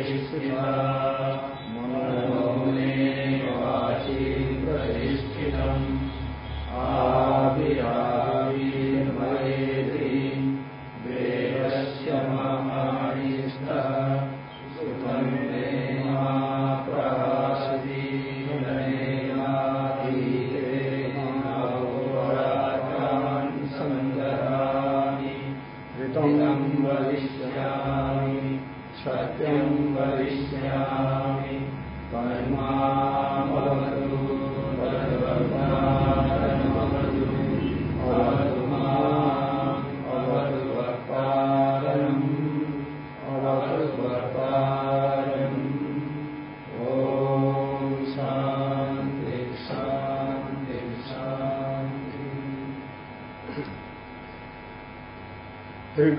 प्रतिष्ठिता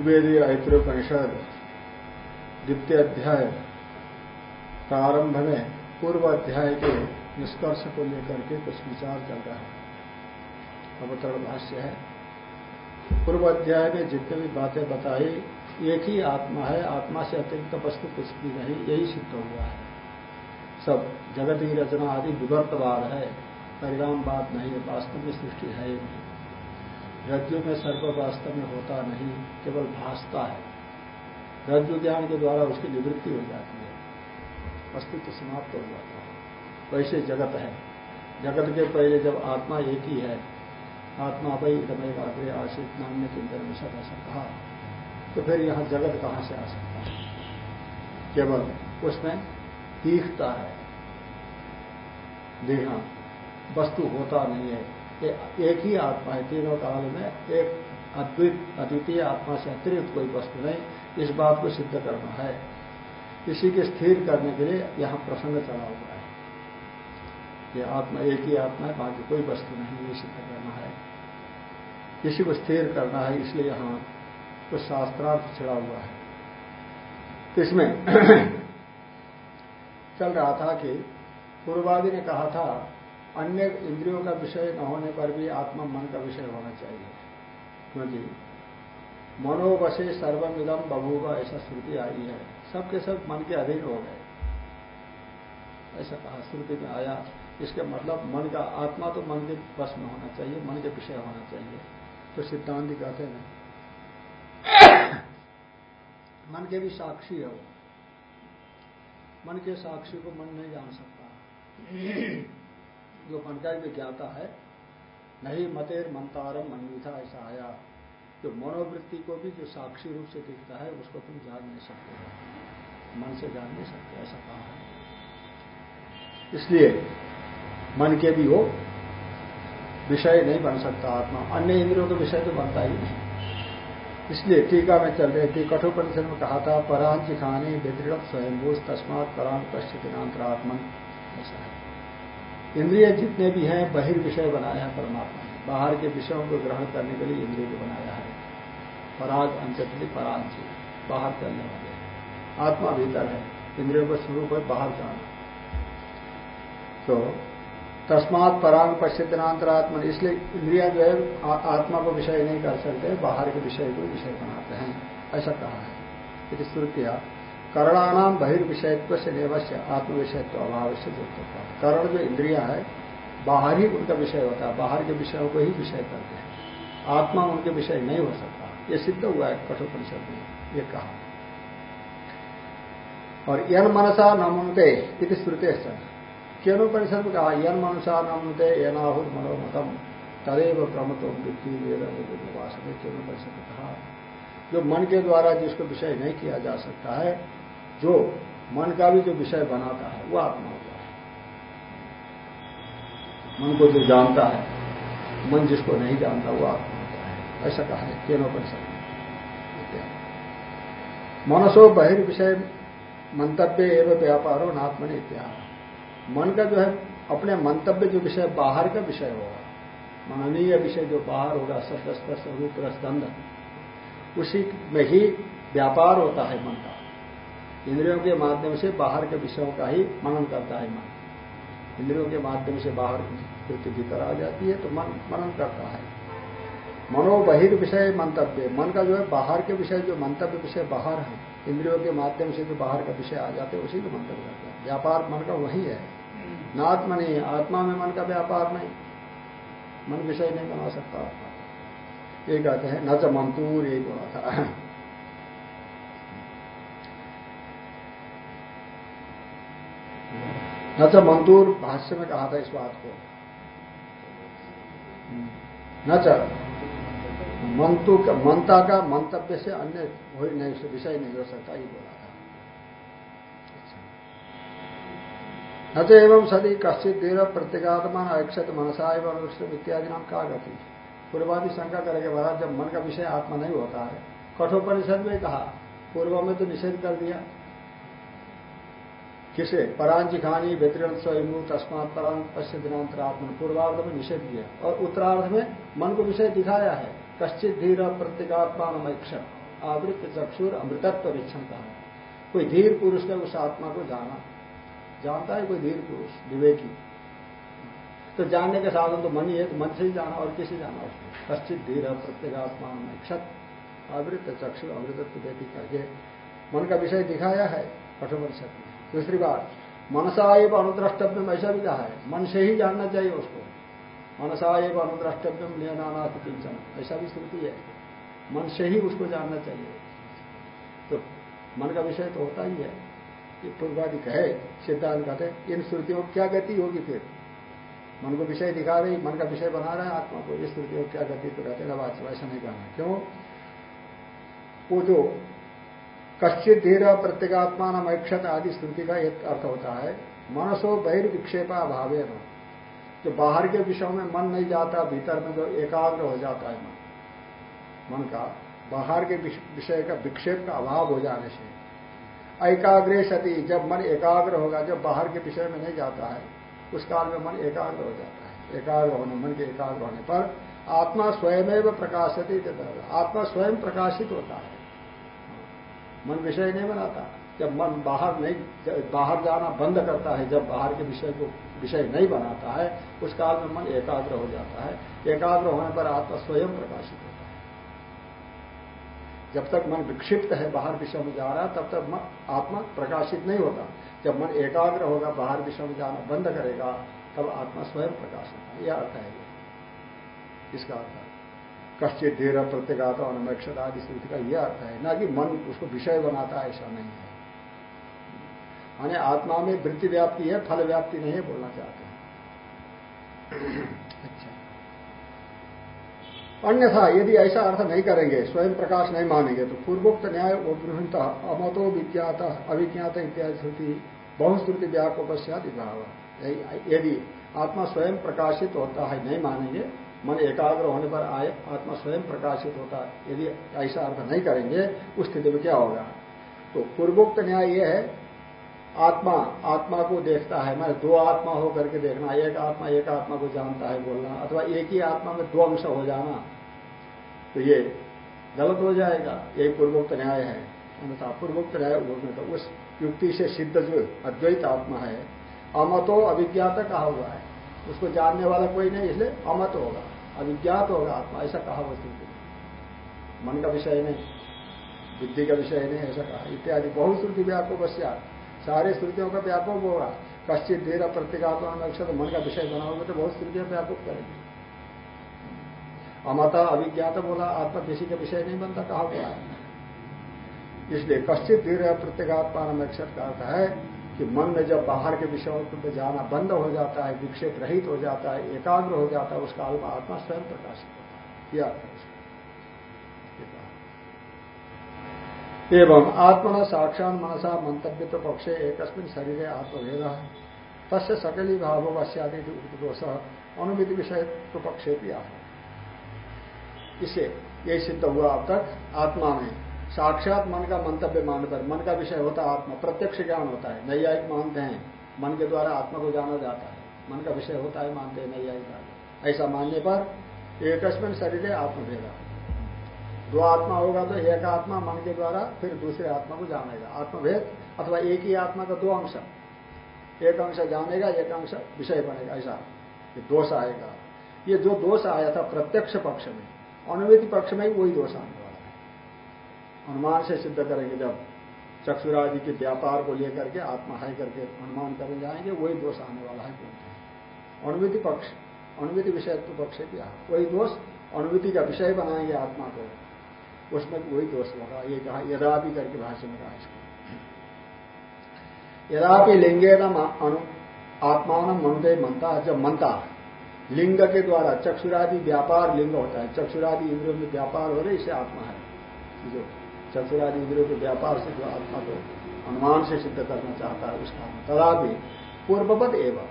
ऋग्वेदी ऐत्रोपनिषद द्वितीय अध्याय प्रारंभ में पूर्व अध्याय के निष्कर्ष को लेकर के कुछ विचार चल रहा है। अवतरण भाष्य है। पूर्व अध्याय में जितने भी बातें बताई, एक ही आत्मा है, आत्मा से अतिरिक्त वस्तु कुछ भी नहीं, यही सिद्ध हुआ है। सब जगत की रचना आदि विवर्तवाद है, परिणाम बात नहीं है, वास्तव में सृष्टि है ही नहीं। रज्जु में सर्व वास्तव में होता नहीं, केवल भासता है। रज्जु ज्ञान के द्वारा उसकी निवृत्ति हो जाती है। अस्तित्व तो समाप्त हो जाता है। वैसे जगत है। जगत के पहले जब आत्मा एक ही है, आत्मा भाई रमेव अग्रे आशित नाम ने चिंतन में सब ऐसा कहा तो फिर यहाँ जगत कहाँ से आ सकता है? केवल उसमें दिखता है। देखना, वस्तु होता नहीं है। एक ही आत्मा है, तीनों काल में एक अद्वित, अद्वितीय आत्मा से अतिरिक्त कोई वस्तु नहीं। इस बात को सिद्ध करना है। इसी के स्थिर करने के लिए यहाँ प्रसंग चला हुआ है ये आत्मा एक ही आत्मा है, बाकी कोई वस्तु नहीं, ये सिद्ध करना है। इसी को स्थिर करना है, इसलिए यहाँ कुछ शास्त्रार्थ छिड़ा हुआ है। तो इसमें चल रहा था कि पूर्वादि ने कहा था अन्य इंद्रियों का विषय न होने पर भी आत्मा मन का विषय होना चाहिए। क्योंकि मनोवशे सर्वमिदम बभूवा, ऐसा श्रुति आई है। सबके सब मन के अधीन हो गए। ऐसा कहा, श्रुति में आया। इसके मतलब मन का, आत्मा तो मन के वश में होना चाहिए, मन के विषय होना चाहिए। तो सिद्धांत कहते हैं मन के भी साक्षी है वो। मन के साक्षी को मन नहीं जान सकता। जो मन का ज्ञाता है, नहीं मतेर मंतारम मनमीठा ऐसा आया। जो मनोवृत्ति को भी जो साक्षी रूप से दिखता है, उसको तुम जान नहीं सकते मन से जान नहीं सकते, ऐसा कहा है। इसलिए मन के भी हो विषय नहीं बन सकता आत्मा। अन्य इंद्रियों का विषय तो बनता ही नहीं। इसलिए टीका में चल रही थी, कठोपनिषद में कहा था परांच खाने विदृढ़ स्वयंभूष तस्मात परांग पश्चिदिनांतरात्मन ऐसा है। इंद्रिय जितने भी हैं, बहिर्विषय बनाया है परमात्मा। ने बाहर के विषयों को ग्रहण करने के लिए इंद्रिय को बनाया है। पराग अंतली परांची बाहर करने वाले आत्मा भीतर है, इंद्रियों का स्वरूप है बाहर जाना। तो तस्मात परांग पश्चितनांतरात्मन इसलिए इंद्रिया जो है आत्मा को विषय नहीं कर सकते, बाहर के विषय को विषय बनाते हैं। ऐसा कहा है। श्रुतिया कर्णानाम बहिर्विषयत्व से निवश्य आत्म विषयत्व अभाव से युक्त होता है। कर्ण जो इंद्रिया है, बाहर ही उनका विषय होता है, बाहर के विषयों को ही विषय करते हैं। आत्मा उनके विषय नहीं हो सकता। ये सिद्ध हुआ है कठोपनिषद में, ये कहा। और यन मनसा नमुनते इति श्रुते केनोपनिषद में कहा, यन मनसा नमुनते यनाहुर मनोमतम, तदेव प्रमतो मृत्यु वेद वास में केनोपनिषद में कहा, जो मन के द्वारा जिसको विषय नहीं किया जा सकता है जो मन का भी जो विषय बनाता है, वो आत्मा होता है। मन को जो जानता है, मन जिसको नहीं जानता, वो आत्मा होता है। ऐसा कहा है केनोपनिषद में मनसो बहिर्विषय मंतव्य एवं व्यापारो नात्मने इत्याह। मन का जो है, अपने मंतव्य जो विषय, बाहर का विषय होगा। माननीय विषय जो बाहर होगा शब्द स्पर्श रूप रसगंध उसी में ही व्यापार होता है मन का। इंद्रियों के माध्यम से बाहर के विषयों का ही मनन करता है मन। इंद्रियों के माध्यम से बाहर वृत्ति भीतर आ जाती है तो मन मनन करता है। मनोबहिर विषय मंतव्य। मन का जो है, बाहर के विषय, जो मंतव्य विषय बाहर है, इंद्रियों के माध्यम से जो बाहर का विषय आ जाते हैं, उसी को मंतव्य करता है। व्यापार मन का वही है। नात्म नहीं आत्मा में मन का व्यापार नहीं। मन विषय नहीं बना सकता आत्मा। ये कहते हैं, न च मंतूर यही बोला था। न च मंतूर भाष्य में कहा था इस बात को। न च मंतु का, मंता का मंतव्य से अन्य हो नहीं विषय नहीं हो सकता, ये बोला था। न तो एवं सदी कश्चित देर प्रत्येगात्मा अक्षत मनसा एवं इत्यादि नाम कहा गति पूर्वादि शंका करेंगे महाराज, जब मन का विषय आत्मा नहीं होता है, कठोपनिषद में कहा, पूर्व में तो निषेध कर दिया। किसे? परांची खानी व्यतिरण स्वयं तस्मात परांत पश्य दिनांतरात्मन पूर्वार्ध में निषेध किया और उत्तरार्ध में मन को विषय दिखाया है। कश्चित धीर प्रत्येगात्मान अक्षर आवृत चक्षुर, अमृतत्व वीक्षण कहा कोई धीर पुरुष ने उस आत्मा को जाना। जानता है कोई धीर पुरुष? विवेकी। तो जानने के साधन तो मन ही है तो मन से ही जाना और किसी जाना उसको? कश्चित धीर प्रत्येगात्मान क्षत आवृत चक्षु अमृतत्व व्यतीत करके मन का विषय दिखाया है, कठोपनिषद में। दूसरी बात, मनसा एवं अनुद्रष्टव्यम ऐसा भी कहा है। मन से ही जानना चाहिए उसको। मनसा एवं अनुद्रष्टव्यम लेना किंचन ऐसा भी स्थिति है। मन से ही उसको जानना चाहिए। तो मन का विषय तो होता ही है ये पूर्वादि कहे सिद्धांत कहते इन श्रुतियों क्या गति होगी फिर? मन को विषय दिखा रही, मन का विषय बना रहा है, आत्मा को इस श्रुतियों क्या गति? तो कहते हैं ऐसा नहीं कहना। क्यों? वो जो कश्चित धीर प्रत्येगात्मा ऐक्षत आदि स्तुति का एक अर्थ होता है, मनसो बहिर्विक्षेपा भावे जो बाहर के विषयों में मन नहीं जाता, भीतर में जो एकाग्र हो जाता है मन। मन का बाहर के विषय का विक्षेप का अभाव हो जाने से। एकाग्रे सती, जब मन एकाग्र होगा, जब बाहर के विषय में नहीं जाता है, उस काल में मन एकाग्र हो जाता है। एकाग्र होने, मन के एकाग्र होने पर आत्मा स्वयं प्रकाशित आत्मा स्वयं प्रकाशित होता है। मन विषय नहीं बनाता। जब मन बाहर नहीं बाहर जाना बंद करता है, जब बाहर के विषय को, विषय नहीं बनाता है, उस काल में मन एकाग्र हो जाता है। एकाग्र होने पर आत्मा स्वयं प्रकाशित होता है। जब तक मन विक्षिप्त है, बाहर विषय में जा रहा, तब तक मन, आत्मा प्रकाशित नहीं होता। जब मन एकाग्र होगा, बाहर विषय में जाना बंद करेगा, तब आत्मा स्वयं प्रकाशित होगा। यह अर्थ है इसका अर्थ कश्चित धीर प्रत्येगात अनमेक्षत आदि स्थिति का यह अर्थ है। ना कि मन उसको विषय बनाता है ऐसा नहीं है। माने आत्मा में वृत्ति व्याप्ति है फल व्याप्ति नहीं है बोलना चाहते हैं। अच्छा। अन्यथा यदि ऐसा अर्थ नहीं करेंगे स्वयं प्रकाश नहीं मानेंगे तो पूर्वोक्त न्याय उपगृहित अमतो विज्ञात अभिज्ञात इत्यादि श्रुति बहुश्रुति व्यापक भाव। यदि आत्मा स्वयं प्रकाशित होता है नहीं मानेंगे मन एकाग्र होने पर आए आत्मा स्वयं प्रकाशित होता है। यदि ऐसा अर्थ नहीं करेंगे, उस स्थिति में क्या होगा? तो पूर्वोक्त न्याय यह है, आत्मा आत्मा को देखता है। मैं दो आत्मा हो करके देखना, एक आत्मा एक आत्मा को जानता है बोलना, अथवा एक ही आत्मा में दो अंश हो जाना तो ये गलत हो जाएगा। यही पूर्वोक्त न्याय है। अन्यथा पूर्वोक्त न्याय बोलने तो उस युक्ति से सिद्ध जो अद्वैत आत्मा है, अमतो अभिज्ञात कहा हुआ है। उसको जानने वाला कोई नहीं, इसलिए अमत होगा। अभिज्ञात होगा आत्मा, ऐसा कहा वस्तु मन का विषय नहीं, बुद्धि का विषय नहीं, ऐसा कहा। इत्यादि बहुत श्रुति व्यापक सारे श्रुतियों का व्यापक होगा कश्चित देर प्रत्येगात्मा अक्षर मन का विषय बनाओगे तो बहुत श्रुतियाँ व्यापक करेंगे। अमता अभिज्ञात बोला, आत्मा किसी का विषय नहीं बनता, कहा हुआ है इसलिए कश्चित धीर प्रत्येगात्मा अक्षर का अर्थ है कि मन में जब बाहर के विषयों पर जाना बंद हो जाता है, विक्षेप रहित हो जाता है, एकाग्र हो जाता है उस काल में आत्मा स्वयं प्रकाशित होता है। एवं आत्मन साक्षात मनसा मंतव्य तो पक्षे एक शरीर आत्मभेद तस्य सकली भाव वश्यादि दोष अनुमित विषय तो पक्षे भी इससे यही सिद्ध हुआ अब तक आत्मा में। साक्षात मन का मंतव्य मान पर मन का विषय होता है आत्मा, प्रत्यक्ष ज्ञान होता है, नैयायिक मानते हैं। मन के द्वारा आत्मा को जाना जाता है। मन का विषय होता है, मानते हैं नैयायिक ऐसा मानने पर एकस्मिन शरीर है आत्मभेदा। दो आत्मा होगा तो एक आत्मा मन के द्वारा फिर दूसरे आत्मा को जानेगा। आत्मभेद अथवा एक ही आत्मा का दो अंश। एक अंश जानेगा, एक अंश विषय बनेगा। ऐसा। ये दोष आएगा। ये जो दोष आया था प्रत्यक्ष पक्ष में अनुमिति पक्ष में वही दोष है अनुमान से सिद्ध करेंगे जब चक्षुरादि के व्यापार को लेकर के आत्मा है करके अनुमान करने जाएँगे, वही दोष आने वाला है बोलते हैं। अनुमिति पक्ष, अनुमिति विषय तो पक्ष क्या? वही दोष, अनुमिति का विषय बनाएँगे आत्मा को। उसमें वही दोष होगा। ये कहा यदापि करके भाष्य में कहा इसको। यदापि लिंगे न आत्मान मनुदय मनता जब मनता लिंग के द्वारा चक्षुरादि व्यापार लिंग होता है। चक्षुरादि इंद्रियों में व्यापार हो रहे, इसे आत्मा है। जो चक्षुरादि इंद्रियों के व्यापार से जो आत्मा को अनुमान से सिद्ध करना चाहता है, उसका तदापि पूर्वपद एवं।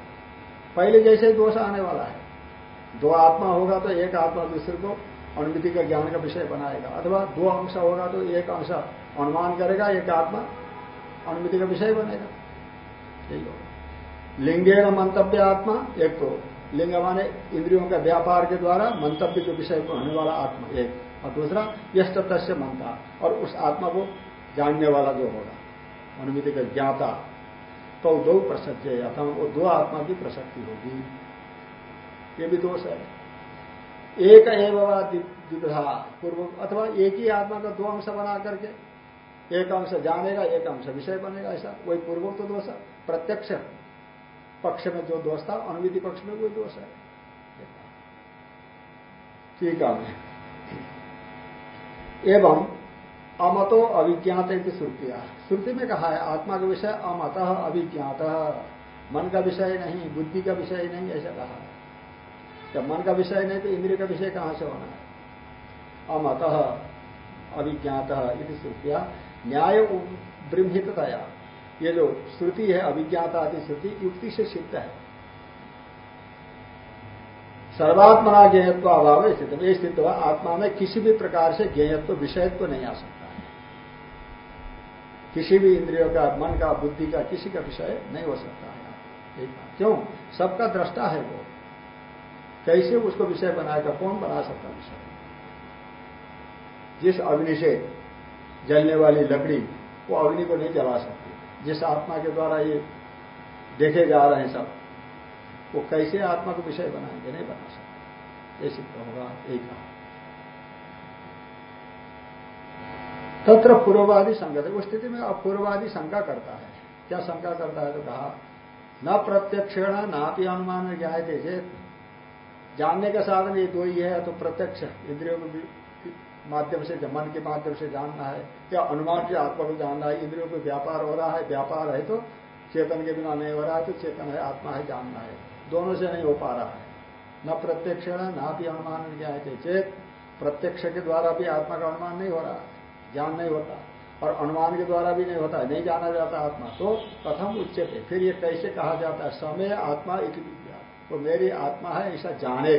पहले जैसे दोष आने वाला है, दो आत्मा होगा तो एक आत्मा दूसरे को अनुमिति का ज्ञान का विषय बनाएगा, अथवा दो अंश होगा तो एक अंश अनुमान करेगा, एक आत्मा अनुमिति का विषय बनेगा। यही होगा। लिंगे न मंतव्य आत्मा, एक तो लिंग माने इंद्रियों का व्यापार के द्वारा मंतव्य के विषय होने वाला आत्मा, एक। और दूसरा यश तस्य मनता, और उस आत्मा को जानने वाला जो होगा, अनुमिति का ज्ञाता। तो दो प्रसज्य अथवा वो दो आत्मा की प्रसक्ति होगी। ये भी दोष है। एक एवं द्विधा, पूर्व, अथवा एक ही आत्मा का दो अंश बना करके, एक अंश जानेगा, एक अंश विषय बनेगा, ऐसा। वही पूर्व तो दोष है, प्रत्यक्ष पक्ष में जो दोष था अनुविधि पक्ष में वही दोष है। ठीक है। एवं अमतो अभिज्ञात की श्रुतिया। श्रुति में कहा है, आत्मा का विषय अमत अभिज्ञात मन का विषय नहीं, बुद्धि का विषय नहीं, ऐसा कहा। है जब मन का विषय नहीं तो इंद्रिय का विषय कहाँ से होना है? अमत अभिज्ञात इति श्रुतिया। न्याय ब्रह्मितया ये जो श्रुति है अभिज्ञात आदि श्रुति, युक्ति से सिद्ध है। सर्वात्मना ज्ञेयत्व अभाव स्थित ये स्थित हुआ आत्मा में किसी भी प्रकार से ज्ञेयत्व, विषयत्व नहीं आ सकता। है किसी भी इंद्रियों का, मन का, बुद्धि का, किसी का विषय नहीं हो सकता है। क्यों? सबका दृष्टा है वो। कैसे उसको विषय बनाएगा? कौन बना सकता विषय? जिस अग्नि से जलने वाली लकड़ी, वो अग्नि को नहीं जला सकती। जिस आत्मा के द्वारा ये देखे जा रहे हैं सब वो कैसे आत्मा को विषय बनाएँगे? नहीं बना सकते। ये सिद्ध होगा, एक कहा। तत्र पूर्ववादी संगत उस स्थिति में अब पूर्ववादी शंका करता है। क्या शंका करता है तो कहा, न प्रत्यक्षण नापी अनुमान ज्ञाए थे जानने का साधन ये दो ही है तो प्रत्यक्ष इंद्रियों के माध्यम से, मन के माध्यम से जानना है। या अनुमान से आत्मा को जानना है, इंद्रियों को व्यापार हो रहा है, व्यापार है तो चेतन के बिना नहीं हो रहा है तो चेतन है, आत्मा है, जानना है। दोनों से नहीं हो पा रहा है। न प्रत्यक्ष न भी अनुमान क्या है चेत प्रत्यक्ष के द्वारा भी आत्मा का अनुमान नहीं हो रहा ज्ञान नहीं होता। और अनुमान के द्वारा भी नहीं होता नहीं जाना जाता आत्मा तो कथम उच्चते फिर ये कैसे कहा जाता है? समय आत्मा एक विद्या। तो मेरी आत्मा है, ऐसा जाने।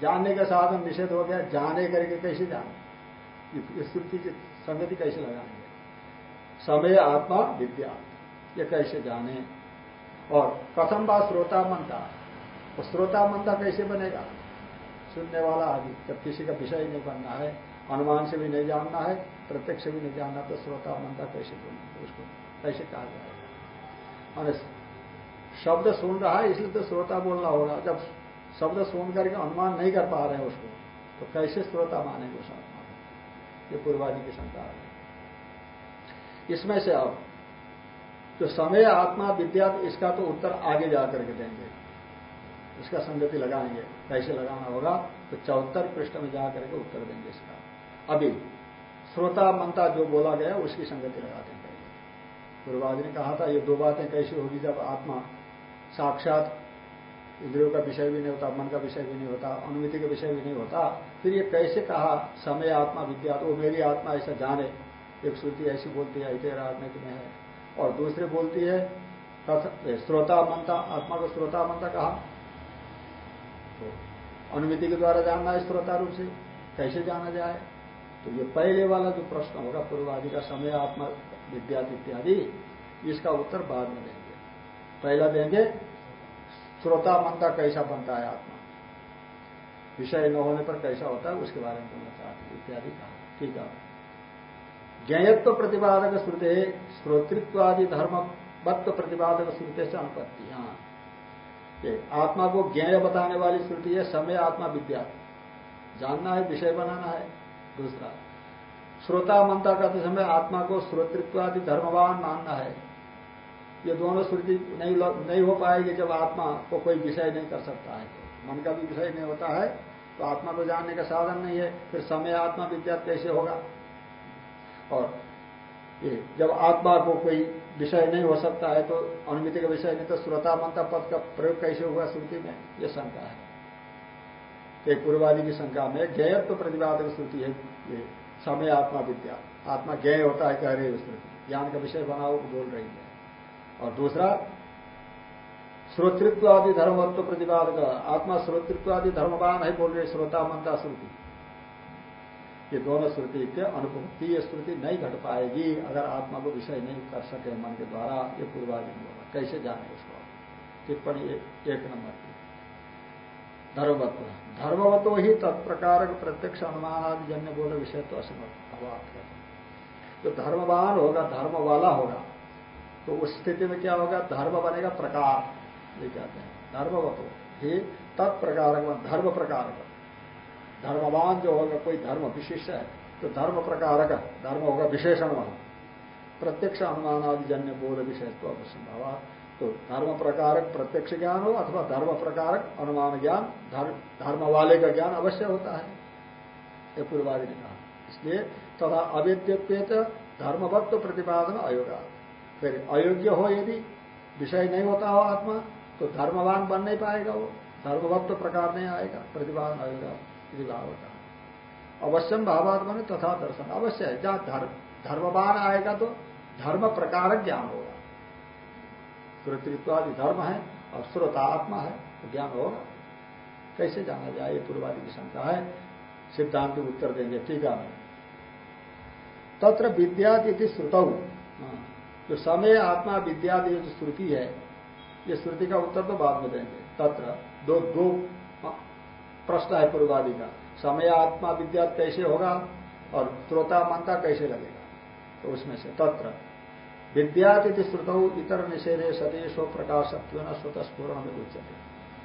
जानने का साधन निषेध हो गया, जाने करके कैसे जाने? स्तुति की संगति कैसे लगाएँगे समय आत्मा विद्या। ये कैसे जाने? और कथम बात श्रोता मनता वो श्रोता मनता कैसे बनेगा? सुनने वाला आदि। जब किसी का विषय नहीं बनना है, अनुमान से भी नहीं जानना है, प्रत्यक्ष भी नहीं जानना तो श्रोता मनता कैसे बोलेंगे? उसको कैसे कहा जाएगा। और शब्द सुन रहा है, इसलिए तो श्रोता बोलना होगा। जब शब्द सुन करके अनुमान नहीं कर पा रहे हैं उसको तो कैसे श्रोता मानेंगे उस आत्मा ये पूर्वादि की शंका है। इसमें से अब जो समय, आत्मा, विद्या, इसका तो उत्तर आगे जाकर के देंगे। इसका संगति लगाएँगे। कैसे लगाना होगा तो चौहत्तर पृष्ठ में जाकर के उत्तर देंगे इसका। अभी, श्रोता मनता जो बोला गया, उसकी संगति लगा देंगे। पूर्वादि ने कहा था, ये दो बातें कैसी होगी जब आत्मा साक्षात इंद्रियों का विषय भी नहीं होता, मन का विषय भी नहीं होता, अनुमिति का विषय भी नहीं होता, फिर ये कैसे कहा, समय, आत्मा, विद्या तो मेरी आत्मा ऐसा जाने, एक श्रुति ऐसी बोलती है ऐसे राजनीति में है। और दूसरी बोलती है श्रोता मनता आत्मा को श्रोता मनता कहा। तो अनुमिति के द्वारा जानना है श्रोता रूप से, कैसे जाना जाए? तो ये पहले वाला जो प्रश्न होगा, पूर्वादि का समय, आत्मा, विद्या, इत्यादि, इसका उत्तर बाद में देंगे। पहला देंगे, श्रोता मनता कैसा बनता है आत्मा? विषय न होने पर कैसा होता है, उसके बारे में बोलना चाहते इत्यादि कहा। ठीक है। ज्ञेयत्व प्रतिपादक श्रुते श्रोतृत्वादि धर्मवत्व प्रतिपादक श्रुते से अनुपत्ति हाँ। आत्मा को ज्ञेय बताने वाली श्रुति है, समय आत्मा विद्या। जानना है, विषय बनाना है, दूसरा। श्रोता मनता करते समय आत्मा को श्रोतृत्वादि धर्मवान मानना है। ये दोनों श्रुति नहीं नहीं हो पाएगी जब आत्मा को कोई विषय नहीं कर सकता है। तो मन का भी विषय नहीं होता है तो आत्मा को जानने का साधन नहीं है, फिर समय आत्मा विद्या कैसे होगा? और ये, जब आत्मा को कोई विषय नहीं हो सकता है तो अनुमिति का विषय नहीं तो श्रोता मंता पद का प्रयोग कैसे हुआ श्रुति में? ये शंका है। एक पूर्वादि की शंका में ज्ञेयत्व प्रतिपादक श्रुति है, ये समय आत्मा विद्या। आत्मा ज्ञेय होता है, कह रही श्रुति। ज्ञान का विषय बनाओ, बोल रही है। और दूसरा श्रोतृत्व आदि धर्मत्व प्रतिपादक आत्मा श्रोतृत्व आदि धर्मवान है, बोल रहे श्रोता मंता श्रुति। ये दोनों श्रुति के अनुभूति ये श्रुति नहीं घट पाएगी अगर आत्मा को विषय नहीं कर सके मन के द्वारा, ये पूर्वाधीन होगा। कैसे जाने उसको टिप्पणी एक नंबर की। धर्मवत्व धर्मवत्व ही तत्प्रकार प्रत्यक्ष अनुमान आदि जन्य बोले विषय तो असमर्थ अभाव जो धर्मवान होगा धर्म वाला होगा तो उस स्थिति में क्या होगा? धर्म बनेगा प्रकार। ये कहते हैं। धर्मवत्व ही तत्प्रकार धर्म प्रकार धर्मवान जो होगा, कोई धर्म विशिष्ट है तो धर्म प्रकारक धर्म होगा विशेषण वहाँ। प्रत्यक्ष अनुमान आदि जन्य बोध विषयत्व संभव। तो धर्म प्रकारक प्रत्यक्ष ज्ञान हो, अथवा धर्म प्रकारक अनुमान ज्ञान, धर्म वाले का ज्ञान अवश्य होता है। ये पूर्वादि ने कहा। इसलिए तथा अवेद्य धर्मवत्व प्रतिपादन अयोगा। फिर अयोग्य हो यदि विषय नहीं होता हो आत्मा तो धर्मवान बन नहीं पाएगा वो, धर्मवत्व प्रकार नहीं आएगा, प्रतिपादन आएगा यदि भाव होता अवश्यम भावात्मा ने तथा दर्शन। अवश्य है जहाँ धर्म धर्मवान आएगा तो धर्म प्रकार ज्ञान होगा। श्रोतृत्वादि धर्म है और श्रोता आत्मा है तो ज्ञान होगा। कैसे जाना जाए ये पूर्वादि की शंका है। सिद्धांत उत्तर देंगे टीका में तत्र विद्यादि श्रुतौ। हाँ, जो समय आत्मा विद्यादि जो श्रुति है ये श्रुति का उत्तर तो बाद में देंगे। तत्र दो दो प्रश्न है पूर्वादि का। समय, आत्मा, विद्या कैसे होगा और श्रोता मनता कैसे लगेगा? तो उसमें से तत्र। विद्यातिथि श्रुत इतर निषेधे सदेशो प्रकाशत्व न स्वतस्फूर्ण में उच्चते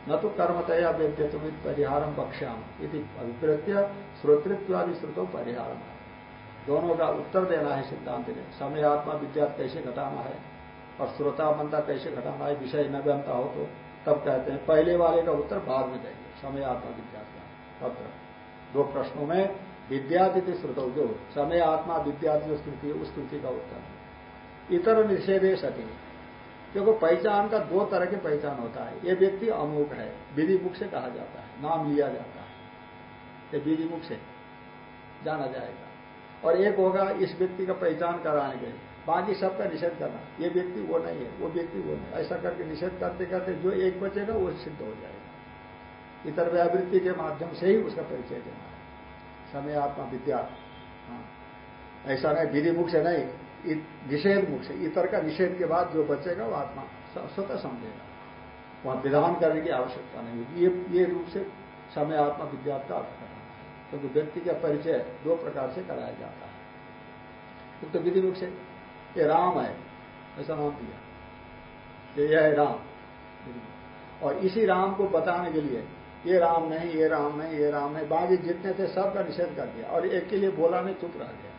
न तो कर्मतया वेद्यतुमित परिहारम बक्ष्याम इति अभिप्रेत्य श्रोतृत्वादि श्रुतो परिहारम दोनों का उत्तर देना है सिद्धांत ने। समय, आत्मा, विद्या कैसे घटाना है और श्रोता मनता कैसे घटाना है? विषय न बनता हो तो तब कहते हैं, पहले वाले का उत्तर बाद में देंगे। समय आत्मा विद्या पत्र दो प्रश्नों में विद्यादिति श्रुत जो समय आत्मा विद्यादि जो स्तुति उस स्तुति का उत्तर। इतर निषेधे सती। देखो, पहचान का दो तरह की पहचान होता है। ये व्यक्ति अमुक है, विधि मुख से कहा जाता है, नाम लिया जाता है। ये विधि मुख से जाना जाएगा। और एक होगा, इस व्यक्ति का पहचान कराने के बाकी सबका निषेध करना। ये व्यक्ति वो नहीं है, वो व्यक्ति वो नहीं ऐसा करके निषेध करते करते जो एक बचेगा, वो सिद्ध हो जाएगा। इतर व्यावृत्ति के माध्यम से ही उसका परिचय देना है। समय आत्मा विद्या। हाँ। ऐसा नहीं, विधि मुख से नहीं निषेध मुख से, इतर का निषेध के बाद जो बचेगा वो आत्मा स्वतः समझेगा। वहाँ विधान करने की आवश्यकता नहीं होगी। ये ये रूप से समय आत्मा विद्या का अर्थ करना है। क्योंकि तो व्यक्ति का परिचय दो प्रकार से कराया जाता है। तो विधि मुख से, ये राम है, ऐसा नाम दिया। यह है राम। और इसी राम को बताने के लिए ये राम नहीं, ये राम नहीं, ये राम नहीं। बाकी जितने थे सबका निषेध कर दिया। और एक के लिए बोला नहीं, चुप रह गया।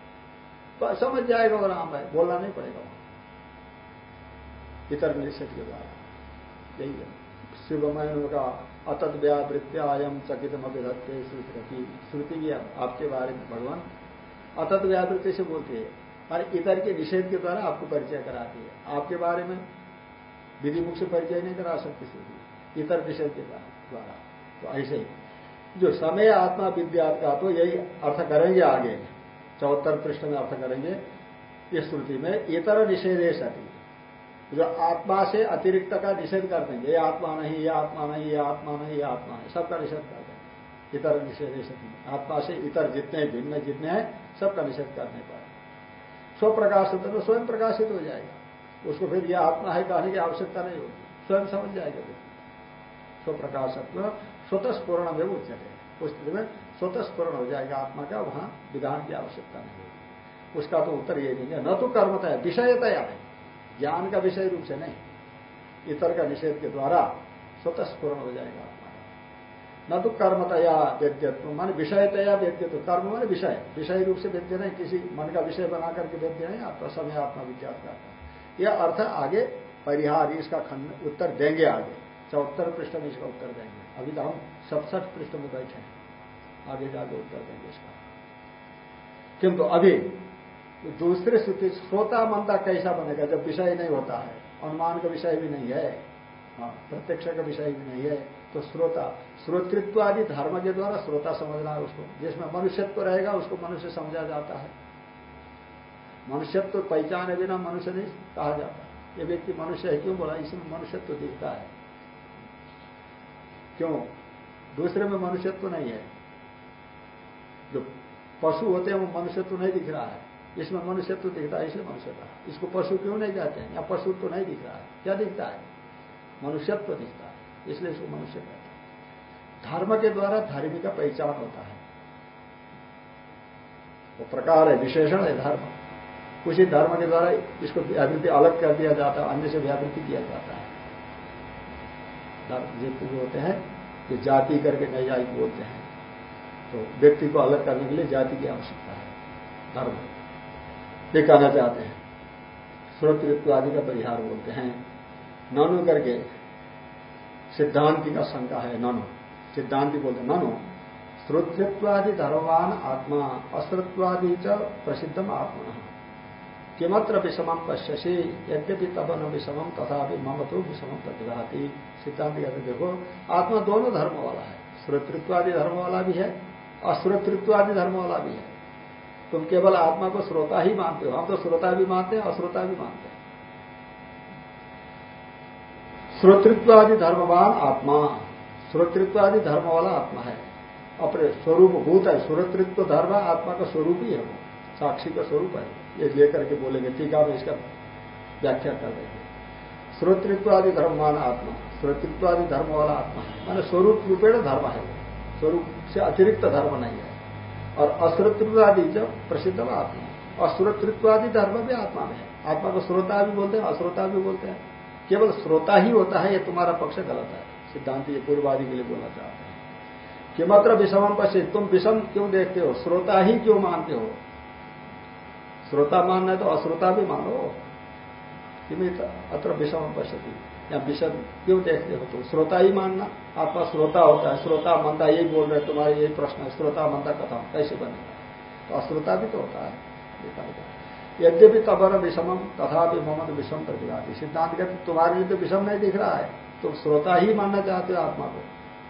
तो समझ जाएगा वो राम है बोलना नहीं पड़ेगा वहाँ। इतर निषेध के द्वारा। यही है। शिवमय का अतत व्यावृत्यायम चकित अभिधत्ते श्रुति श्रुति की आपके बारे में भगवान अतत व्यावृत्ति से बोलते हैं। और इतर के निषेध के द्वारा आपको परिचय कराती है। आपके बारे में विधि मुख से परिचय नहीं करा सकती श्रुति। इतर निषेध के द्वारा। तो ऐसे जो समय आत्मा विद्या का तो यही अर्थ करेंगे आगे। चौहत्तर पृष्ठ में अर्थ करेंगे इस श्रुति में, इतर निषेधे सती। जो आत्मा से अतिरिक्त का निषेध कर देंगे, ये आत्मा नहीं, ये आत्मा नहीं, ये आत्मा नहीं, ये आत्मा नहीं, सबका निषेध कर देंगे। इतर निषेधे सती। आत्मा से इतर जितने भिन्न जितने हैं, सबका निषेध करने पर। स्व प्रकाशित तो स्वयं प्रकाशित हो जाएगा। उसको फिर यह आत्मा है कहने की आवश्यकता नहीं होगी। स्वयं समझ जाएगा। स्व प्रकाशत्व स्वतः स्पूर्ण में उच्चते उस स्थिति में स्वतः स्पूर्ण हो जाएगा आत्मा का, वहाँ विधान की आवश्यकता नहीं होगी। उसका तो उत्तर ये है। न तो कर्मता है विषयतया नहीं। ज्ञान का विषय रूप से नहीं। इतर का निषेध के द्वारा स्वतः स्पूर्ण हो जाएगा आत्मा का। न तो कर्मतया वेद्यत्व, मान विषयतया वेद्यत्व। कर्म मान विषय। विषय रूप से वेद्य नहीं। किसी मन का विषय बना करके वेद्य नहीं। आपका समय आत्मा विज्ञात करता यह अर्थ आगे, परिहार, इसका खंड उत्तर देंगे आगे। चौहत्तर पृष्ठ में इसका उत्तर देंगे। अभी तो हम सड़सठ पृष्ठ में बैठे हैं। आगे जाके उत्तर देंगे इसका। किंतु अभी दूसरे स्थिति श्रोता मनता कैसा बनेगा? जब विषय नहीं होता है, अनुमान का विषय भी नहीं है हाँ प्रत्यक्ष का विषय भी नहीं है तो श्रोता, श्रोतृत्व आदि धर्म के द्वारा श्रोता समझना है उसको। जिसमें मनुष्यत्व रहेगा, उसको मनुष्य समझा जाता है। मनुष्यत्व पहचाने बिना मनुष्य नहीं कहा जाता। ये व्यक्ति मनुष्य है, क्यों बोला? इसमें मनुष्यत्व दिखता है। क्यों? दूसरे में मनुष्यत्व नहीं है। जो पशु होते हैं, वो मनुष्यत्व नहीं दिख रहा है। इसमें मनुष्यत्व दिखता है, इसलिए मनुष्य का इसको पशु क्यों नहीं कहते हैं? या पशु तो नहीं दिख रहा है। क्या दिखता है? मनुष्यत्व दिखता है, इसलिए इसको मनुष्य कहते हैं। धर्म के द्वारा धर्मी का पहचान होता है। वो प्रकार है, विशेषण है धर्म। उसी धर्म के द्वारा इसको व्यावृत्ति अलग कर दिया जाता है, अन्य से व्यावृत्ति किया जाता है। जितने होते हैं ये जाति करके नैयायिक बोलते हैं। तो व्यक्ति को अलग करने के लिए जाति की आवश्यकता है, धर्म। ये कहना चाहते हैं। श्रोतृत्व आदि का परिहार बोलते हैं, ननु करके सिद्धांति का शंका है, ननु। सिद्धांति बोलते हैं, ननु श्रोतृत्वादि धर्मवान आत्मा अश्रुत्वादि च प्रसिद्धम आत्मा किमत्र विषमम पश्यसी, यद्यपि तब न विषमम तथा मम तो विषमम प्रतिभाती सिद्धांत कहते देखो, आत्मा दोनों धर्म वाला है। श्रोतृत्वादि धर्म वाला भी है, अश्रोतृत्वादि धर्म वाला भी है। तुम केवल आत्मा को श्रोता ही मानते हो। हम तो श्रोता भी मानते हैं, अश्रोता भी मानते हैं। श्रोतृत्वादि धर्मवान आत्मा। श्रोतृत्वादि धर्म वाला आत्मा है। अपने स्वरूप भूत है। श्रोतृत्व धर्म आत्मा का स्वरूप ही है वो। साक्षी का स्वरूप है। ये लेकर के बोलेंगे टीका में इसका व्याख्या कर देंगे। श्रोतृत्वादि धर्मवान आत्मा, श्रोतृत्वादि धर्म वाला आत्मा है माना स्वरूप रूपेण धर्म है स्वरूप से अतिरिक्त धर्म नहीं है। और अश्रोतृत्वादि जब प्रसिद्ध आत्मा अश्रोतृत्वादि धर्म भी आत्मा में है। आत्मा को श्रोता भी बोलते हैं, अश्रोता भी बोलते हैं। केवल श्रोता ही होता है, ये तुम्हारा पक्ष गलत है। सिद्धांत ये पूर्वादि के लिए बोलना चाहते हैं। किमत्र विषम पश्य तुम विषम क्यों देखते हो? श्रोता ही क्यों मानते हो? श्रोता मानना है तो अश्रोता भी मानो। किमित अत्र विषम पश्यती। या विषम क्यों देखते हो तो श्रोता ही मानना। आपका श्रोता होता है। श्रोता मनता यही बोल रहे तुम्हारे यही प्रश्न है। श्रोता मनता कथा कैसे बनेगा तो अश्रोता भी तो होता है। यद्यपि तबर विषमम तथा भी मोहम्मद विषम प्रतिभाती। सिद्धांत कहते तुम्हारे लिए तो विषम नहीं दिख रहा है। तो श्रोता ही मानना चाहते हो आत्मा को।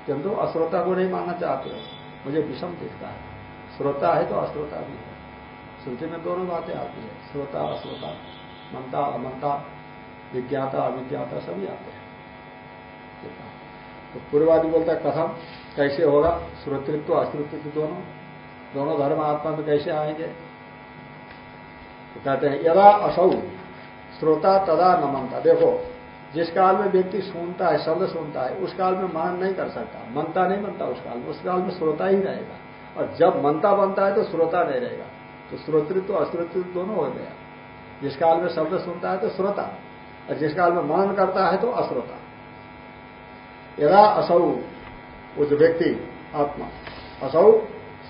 किंतु अश्रोता को नहीं मानना चाहते हो। मुझे विषम दिखता है। श्रोता है तो अश्रोता भी है। श्रुति में दोनों बातें आती है। श्रोता, अश्रोता, मनता, अमनता, विज्ञाता, अविज्ञाता, सभी आते हैं। तो पूर्वादि बोलता है, कथम कैसे होगा? श्रोतृत्व, अश्रोतृत्व दोनों। दोनों धर्म आत्मा में कैसे आएँगे? तो कहते हैं, यदा असौ, श्रोता तदा न मनता। देखो, जिस काल में व्यक्ति सुनता है, शब्द सुनता है, उस काल में मान नहीं कर सकता। मनता नहीं बनता उस काल में, उस काल में श्रोता ही रहेगा। और जब मनता बनता है तो श्रोता नहीं रहेगा। तो श्रोतृत्व अश्रोतृत्व दोनों हो गया। जिस काल में शब्द सुनता है तो श्रोता, और जिस काल में मनन करता है तो अश्रोता। यदा असौ जो व्यक्ति, आत्मा, असौ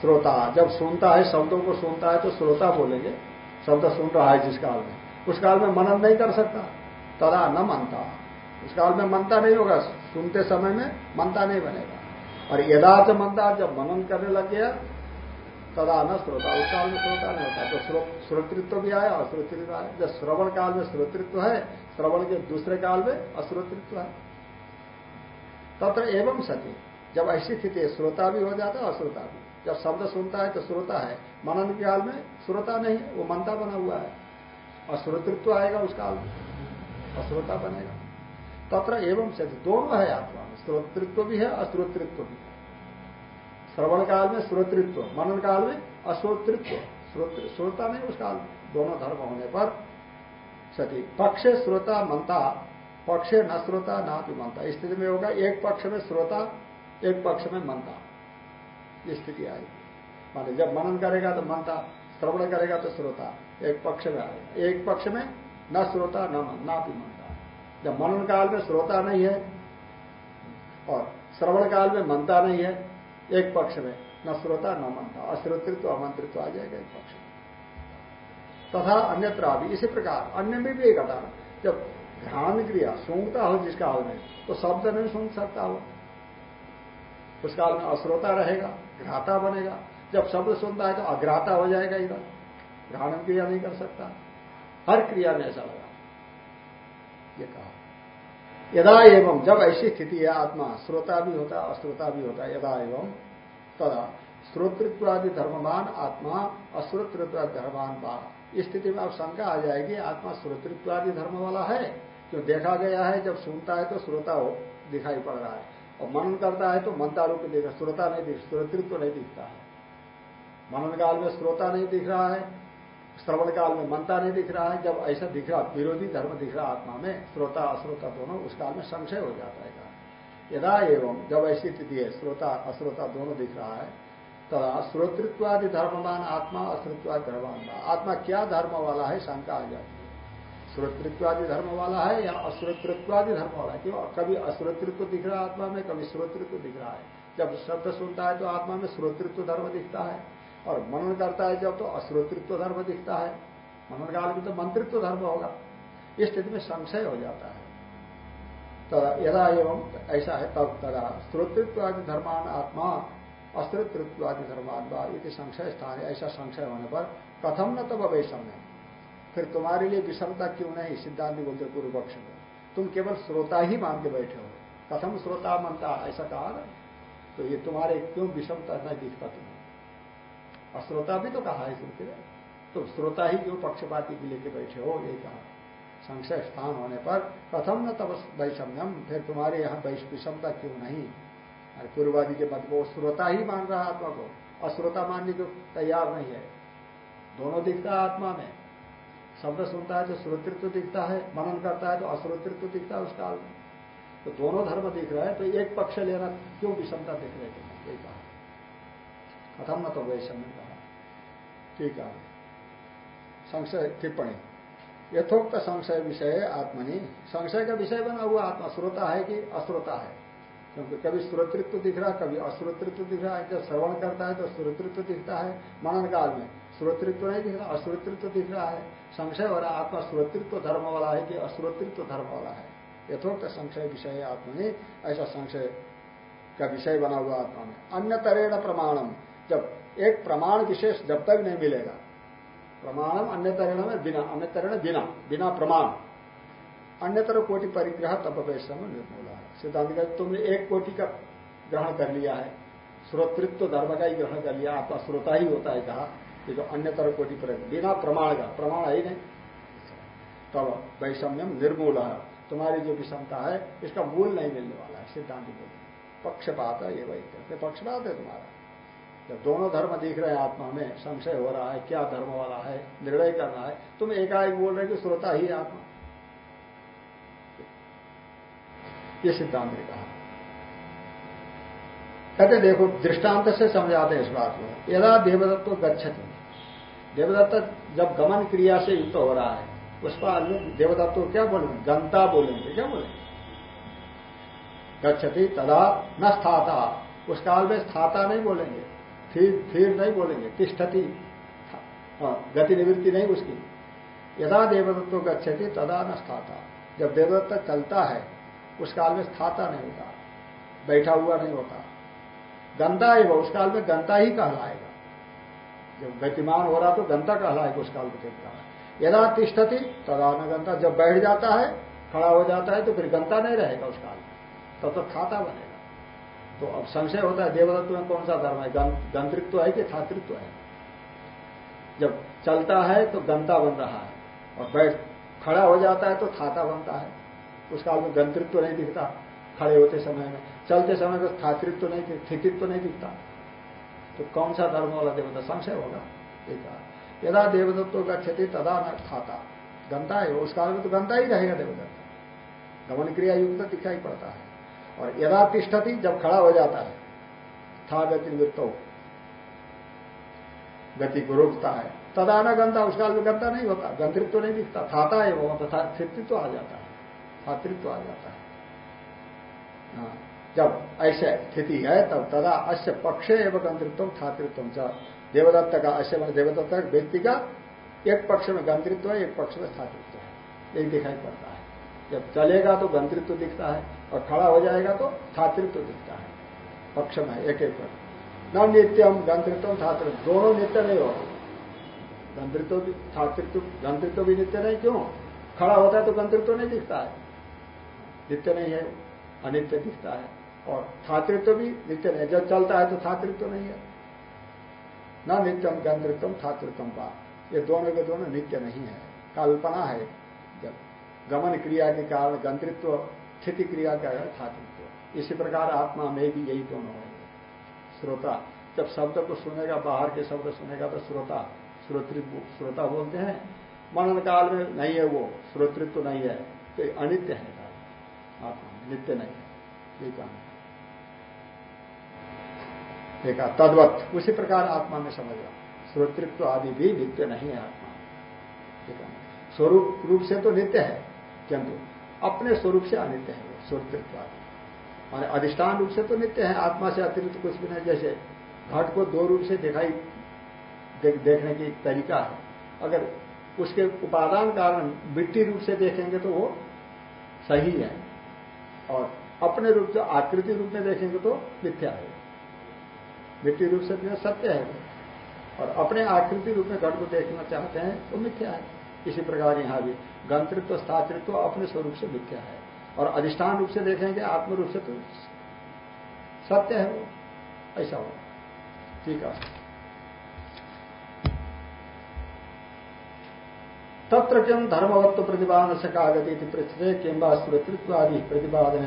श्रोता, जब सुनता है, शब्दों को सुनता है तो श्रोता बोलेंगे। शब्द सुन रहा है जिस काल में। उस काल में मनन नहीं कर सकता। तदा न मनता। उस काल में मनता नहीं होगा। सुनते समय में मनता नहीं बनेगा। और यदा यदाच मनता, जब मनन करने लग गया तदा न श्रोता। उस काल में श्रोता नहीं होता। तो श्रोतृत्व भी आया, अश्रोतृत्व आया। जब श्रवण काल में श्रोतृत्व है, श्रवण के दूसरे काल में अश्रोतृत्व है। तत्र एवं सती। जब ऐसी स्थिति है, श्रोता भी हो जाता है, अश्रोता भी। जब शब्द सुनता है तो श्रोता है। मनन काल में श्रोता नहीं है, वो मनता बना हुआ है। अश्रोतृत्व आएगा उस काल में। अश्रोता बनेगा। तत्र एवं सती। दोनों है आत्मा में। श्रोतृत्व भी है, अश्रोतृत्व भी श्रवण काल में श्रोतृत्व मनन काल में अश्रोतृत्व। श्रोता नहीं उस काल दोनों धर्म होने पर सती पक्ष श्रोता मनता, पक्ष न श्रोता ना भी मनता। स्थिति में होगा, एक पक्ष में श्रोता, एक पक्ष में मनता। स्थिति आएगी माने जब मनन करेगा तो मनता, श्रवण करेगा तो श्रोता, एक पक्ष में आएगा। एक पक्ष में न श्रोता, न मन, ना भी मनता। जब मनन काल में श्रोता नहीं है और श्रवण काल में मनता नहीं है एक पक्ष में, न श्रोता, न मनता अश्रोतृत्व, अमंत्रित्व आ जाएगा एक पक्ष में। तथा अन्यत्र भी इसी प्रकार, अन्य में भी एक घटा जब ध्यान क्रिया सूंघता हो जिस काल में तो शब्द नहीं सुन सकता हो। उस काल में अश्रोता रहेगा, घ्राता बनेगा। जब शब्द सुनता है तो अग्राता हो जाएगा इधर। घ्राण क्रिया नहीं कर सकता। हर क्रिया में ऐसा लगा ये कहा। यदा एवं, जब ऐसी स्थिति है, आत्मा श्रोता भी होता अश्रोता भी होता यदा एवं, तदा श्रोतृत्वादि धर्मवान आत्मा, अश्रोतृत्वादि धर्मवान बा। इस स्थिति में अब शंका आ जाएगी, आत्मा श्रोतृत्वादि धर्म वाला है? क्यों देखा गया है, जब सुनता है तो श्रोता हो, दिखाई पड़ रहा है। और मनन करता है तो मनता रूप देखा श्रोता नहीं दिख, श्रोतृत्व नहीं दिखता है। मनन काल में श्रोता नहीं दिख रहा है श्रवण काल में मनता नहीं दिख रहा है, जब ऐसा दिख रहा, विरोधी धर्म दिख रहा आत्मा में, श्रोता, अश्रोता दोनों, उस काल में संशय हो जाता है। यदा एवं जब ऐसी स्थिति है, श्रोता, अश्रोता दोनों दिख रहा है, तदा श्रोतृत्वादि धर्मवान आत्मा, अश्रुत्वादि धर्मवान आत्मा क्या धर्म वाला है, शंका आ जाती है। श्रोतृत्वादि धर्म वाला है या अश्रोतृत्वादि धर्म वाला है? क्यों? कभी अश्रोतृत्व दिख रहा है आत्मा में, कभी श्रोतृत्व दिख रहा है। जब शब्द सुनता है तो आत्मा में श्रोतृत्व धर्म दिखता है। और मनन करता है जब तो अश्रोतृत्व धर्म दिखता है। मनन काल में तो मंत्रित्व धर्म होगा। इस स्थिति में संशय हो जाता है। तदा यदा एवं ऐसा है तब तदा श्रोतृत्वादि धर्मान आत्मा, अश्रोतृत्वादि धर्मान वा यदि संशय स्थान है। ऐसा संशय होने पर कथम न तब वैषम्य फिर तुम्हारे लिए विषमता क्यों नहीं? सिद्धांत बोलते पूर्व पक्ष में। तुम केवल श्रोता ही मान के बैठे हो। कथम श्रोता मानता ऐसा कहा ना। तो ये तुम्हारे क्यों विषमता नहीं दिखता तुम्हें? अश्रोता भी तो कहा है श्रुति ने तो श्रोता ही क्यों पक्षपाती भी लेके बैठे हो ये कहा। संशय स्थान होने पर प्रथम न तब वैषम्यम, फिर तुम्हारे यहाँ विषमता क्यों नहीं? पूर्वादि के मत को श्रोता ही मान रहा आत्मा को अश्रोता मानने को तैयार नहीं है। दोनों दिखता है आत्मा में। शब्द सुनता है तो श्रोतृत्व दिखता है, मनन करता है तो अश्रोतृत्व दिखता है उस काल में। तो दोनों धर्म दिख रहे हैं तो एक पक्ष लेना क्यों विषमता दिख रहे थे कहा। कथम न तो वैषम्य ठीक है। संशय, टिप्पणी। यथोक्त संशय विषय आत्मनि। संशय का विषय बना हुआ आत्मा, श्रोता है कि अश्रोता है? क्योंकि कभी श्रोतृत्व दिख रहा, कभी अश्रोतृत्व दिख रहा है जब श्रवण करता है तो श्रोतृत्व दिखता है मनन काल में। श्रोतृत्व नहीं दिख रहा, अश्रोतृत्व दिख रहा है। संशय रहा, आत्मा श्रोतृत्व धर्म वाला है कि अश्रोतृत्व धर्म वाला है? यथोक्त संशय विषय आत्मनि, ऐसा संशय का विषय बना हुआ आत्मा में। अन्य तरेण प्रमाणम जब एक प्रमाण विशेष जब तक नहीं मिलेगा। प्रमाणम अन्य तरण में बिना, अन्य तरण बिना बिना प्रमाण। अन्य तरह कोटि परिग्रह तप वैश्रम निर्मूला। सिद्धांत का तुमने एक कोटि का ग्रहण कर लिया है। श्रोतृत्व धर्म का ही ग्रहण कर लिया, आपका श्रोता ही होता है कहा ये जो अन्य तरह कोटि पर बिना प्रमाण का, प्रमाण है ही नहीं। तब वैषम्यम निर्मूल। है तुम्हारी जो विषमता है, इसका मूल नहीं मिलने वाला है, सिद्धांत बोले पक्षपात है ये वही। पक्षपात है तुम्हारा। जब दोनों धर्म दिख रहे हैं आत्मा में, संशय हो रहा है, क्या धर्म वाला है, निर्णय करना है, तुम एकाएक बोल रहे कि श्रोता ही आत्मा। ये सिद्धांत ने कहा। कहते देखो, दृष्टांत से समझाते हैं इस बात को। यदा देवदत्त गच्छति, देवदत्त जब गमन क्रिया से युक्त हो रहा है, उस पर देवदत्त क्या बोलेंगे? गंता बोलेंगे। क्या बोलेंगे? गच्छति तदा न स्थाता। उस काल में स्थाता नहीं बोलेंगे। फिर फिर नहीं बोलेंगे। तिष्ठती। हाँ, गति निवृत्ति नहीं उसकी। यदा देवदत्तो गच्छति तदा न स्थाता। जब देवदत्त चलता है उस काल में स्थाता नहीं होता। बैठा हुआ नहीं होता। गंदा ही वो उस काल में गंता ही कहलाएगा। जब गतिमान हो रहा तो गंता कहलाएगा उस काल में कहा यदा तिष्ठती तदा न गंता जब बैठ जाता है खड़ा हो जाता है तो फिर गंता नहीं रहेगा उस काल में। तब तो खाता बनेगा। तो अब संशय होता है, देवदत्त में कौन सा धर्म है? गंतृत्व है कि छात्रित्व है? जब चलता है तो गंता बन रहा है और बैठ खड़ा हो जाता है तो छाता बनता है। उस काल में गंतृत्व नहीं दिखता, खड़े होते समय में। चलते समय में छात्रित्व नहीं स्थितित्व नहीं दिखता। तो कौन सा धर्म वाला देवता? संशय होगा, एक यदा देवदत्तों का क्षति तदा न खाता गंता है, उस काल में तो गंता ही रहेगा देवदत्त। गमन क्रिया युक्त दिखाई पड़ता है। और यदा तिष्ठती जब खड़ा हो जाता है, था गति निवृत्त गति को रोकता है। तदाना गंधा, उस काल में गंदा नहीं होता। गंधित्व तो नहीं दिखता, थाता है वो, तथा स्थितित्व आ जाता है। छात्रित्व आ जाता है। हाँ जब ऐसे स्थिति है, तब तदा अश्य पक्षे एवं गंतृत्व छात्रित्व च। देवदत्त का अश्य मान देवदत्त व्यक्ति का एक पक्ष में गंतृत्व है, एक पक्ष में छात्रित्व है। यही दिखाई पड़ता है। जब चलेगा तो गंतृत्व दिखता है। और खड़ा हो जाएगा तो छात्रित्व दिखता है। पक्ष में एक एक पर। न नित्यम गंतृत्व छात्र दोनों नित्य नहीं हो गंतृत्व भी छात्रित्व गंतृत्व भी नित्य नहीं, क्यों? खड़ा होता है तो गंतृत्व नहीं दिखता है। नित्य नहीं है, अनित्य दिखता है। और छात्रित्व भी नित्य नहीं जब चलता है तो छात्रित्व नहीं है। न नित्यम गंतृत्व छात्रित्व का ये दोनों के दोनों नित्य नहीं है। कल्पना है। जब गमन क्रिया के कारण गंतृत्व स्थिति क्रिया का है छात्रित्व इसी प्रकार आत्मा में भी यही दोनों है। श्रोता, जब शब्द को सुनेगा, बाहर के शब्द सुनेगा तो श्रोता, श्रोतृत्व, श्रोता बोलते हैं। मनन काल में नहीं है वो, श्रोतृत्व नहीं है तो अनित्य है आत्मा नित्य नहीं है। ये कहना देखा, तद्वत, उसी प्रकार आत्मा में समझा श्रोतृत्व आदि भी नित्य नहीं है आत्मा स्वरूप, रूप से तो नित्य है, किंतु अपने स्वरूप से अनित्य है वो आदि माने अधिष्ठान रूप से तो नित्य है आत्मा से अतिरिक्त कुछ भी नहीं। जैसे घट को दो रूप से दिखाई देख, देखने की तरीका है। अगर उसके उपादान कारण मिट्टी रूप से देखेंगे तो वो सही है और अपने रूप से आकृति रूप में देखेंगे तो मिथ्या है। मिट्टी रूप से सत्य है और अपने आकृति रूप में घट को देखना चाहते हैं तो मिथ्या है। इसी प्रकार यहाँ भी। गंतृत्व, स्थातृत्व अपने स्वरूप से मिथ्या है। और अधिष्ठान रूप से देखेंगे, आत्म रूप से तो सत्य है वो। ऐसा हो ठीक है। तत्र किम धर्मवत्व प्रतिपादन से कागति पृथ्वी किंबा श्रोतृत्व आदि प्रतिपादन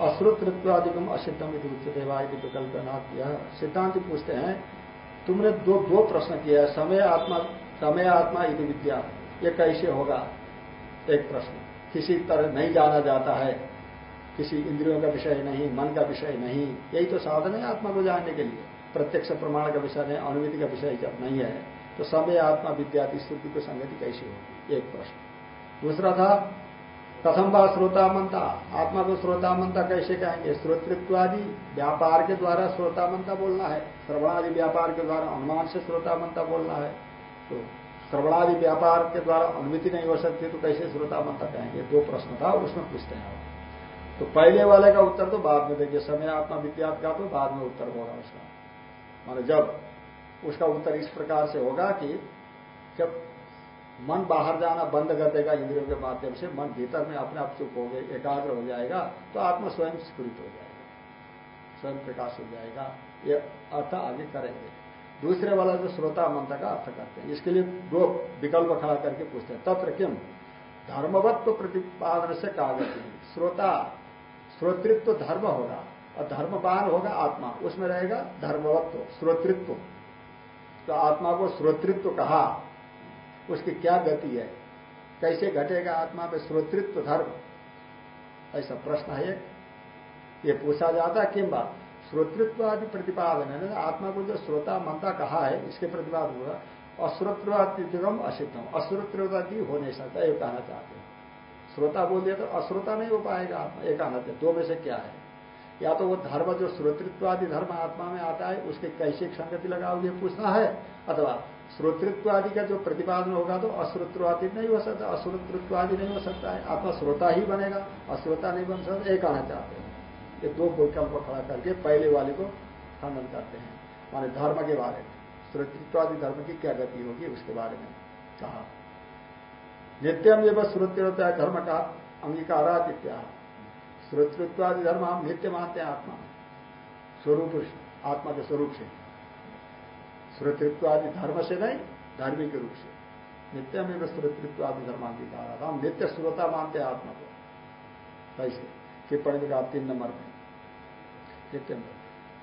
अश्रोतृत्वादिकम असिद्धम उच्चते विकल्प यह सिद्धांत पूछते हैं, तुमने दो दो प्रश्न किया है। समय, आत्मा समय आत्मा यदि विद्या। ये कैसे होगा? एक प्रश्न। किसी तरह नहीं जाना जाता है। किसी इंद्रियों का विषय नहीं, मन का विषय नहीं। यही तो साधन है आत्मा को जानने के लिए। प्रत्यक्ष प्रमाण का विषय नहीं, अनुमति का विषय जब नहीं है तो समय आत्मा विद्यार्थी स्तुति को संगति कैसी होगी? एक प्रश्न। दूसरा था, कथम बा श्रोता मनता आत्मा को श्रोता मनता कैसे कहेंगे? श्रोतृत्वादि व्यापार के द्वारा श्रोता मनता बोलना है। श्रवणादि व्यापार के द्वारा अनुमान से श्रोता मनता बोलना है। तो श्रवणादि व्यापार के द्वारा अनुमति नहीं हो सकती तो कैसे श्रोता मनता कहेंगे दो प्रश्न था उसमें पूछते हैं तो पहले वाले का उत्तर तो बाद में देखिए, समय आत्मा विद्यार्थ का तो बाद में उत्तर होगा उसका। मान जब उसका उत्तर इस प्रकार से होगा कि जब मन बाहर जाना बंद कर देगा इंद्रियों के माध्यम से, मन भीतर में अपने आप चुप हो गए, एकाग्र हो जाएगा तो आत्मा स्वयं स्फुरित हो जाएगा। स्वयं प्रकाश हो जाएगा। ये अर्थ आगे करेंगे। दूसरे वाला जो श्रोता मंत्र का अर्थ करते हैं। इसके लिए दो विकल्प खड़ा करके पूछते हैं। तत्र किम धर्मवत्व प्रतिपादन से कागज़ श्रोता, श्रोतृत्व धर्म होगा और धर्मवान होगा आत्मा। उसमें रहेगा धर्मवत्व, श्रोतृत्व। तो आत्मा को श्रोतृत्व कहा। उसकी क्या गति है? कैसे घटेगा आत्मा में श्रोतृत्व धर्म? ऐसा प्रश्न है ये पूछा जाता किम श्रोतृत्व आदि प्रतिपादन है ना? आत्मा को जो श्रोता मनता कहा है, इसके प्रतिपादन होगा अश्रोत्रवादिगम असिद्धम अश्रोत्रवादी हो नहीं सकता, ये कहना चाहते हैं। श्रोता बोल दिया तो अश्रोता नहीं हो पाएगा आत्मा एक कहना चाहिए दो में से क्या है? या तो वो धर्म, जो श्रोतृत्वादि धर्म आत्मा में आता है, उसके कैसे संगति लगाओगे, पूछना है? अथवा श्रोतृत्व आदि का जो प्रतिपादन होगा तो अश्रोत्रवादी नहीं हो सकता अश्रोतृत्व आदि नहीं हो सकता है। आत्मा श्रोता ही बनेगा, अश्रोता नहीं बन सकता एक आना चाहते हैं। ये दो विकल्प खड़ा करके पहले वाले को खंडन करते हैं। माने धर्म के बारे में श्रोतृत्वादि धर्म की क्या गति होगी उसके बारे में कहा। नित्यम ये बस श्रोत्र धर्म का अंगीकारात इत्या श्रोतृत्वादि धर्म हम नित्य मानते हैं आत्मा स्वरूप आत्मा के स्वरूप से। श्रोतृत्व आदि धर्म से नहीं धार्मिक रूप से। नित्य में श्रोतृत्व आदि धर्मांगीकार हम नित्य श्रोता मानते हैं आत्मा को। कैसे टिप्पणी कहा, तीन नंबर में। नित्य। में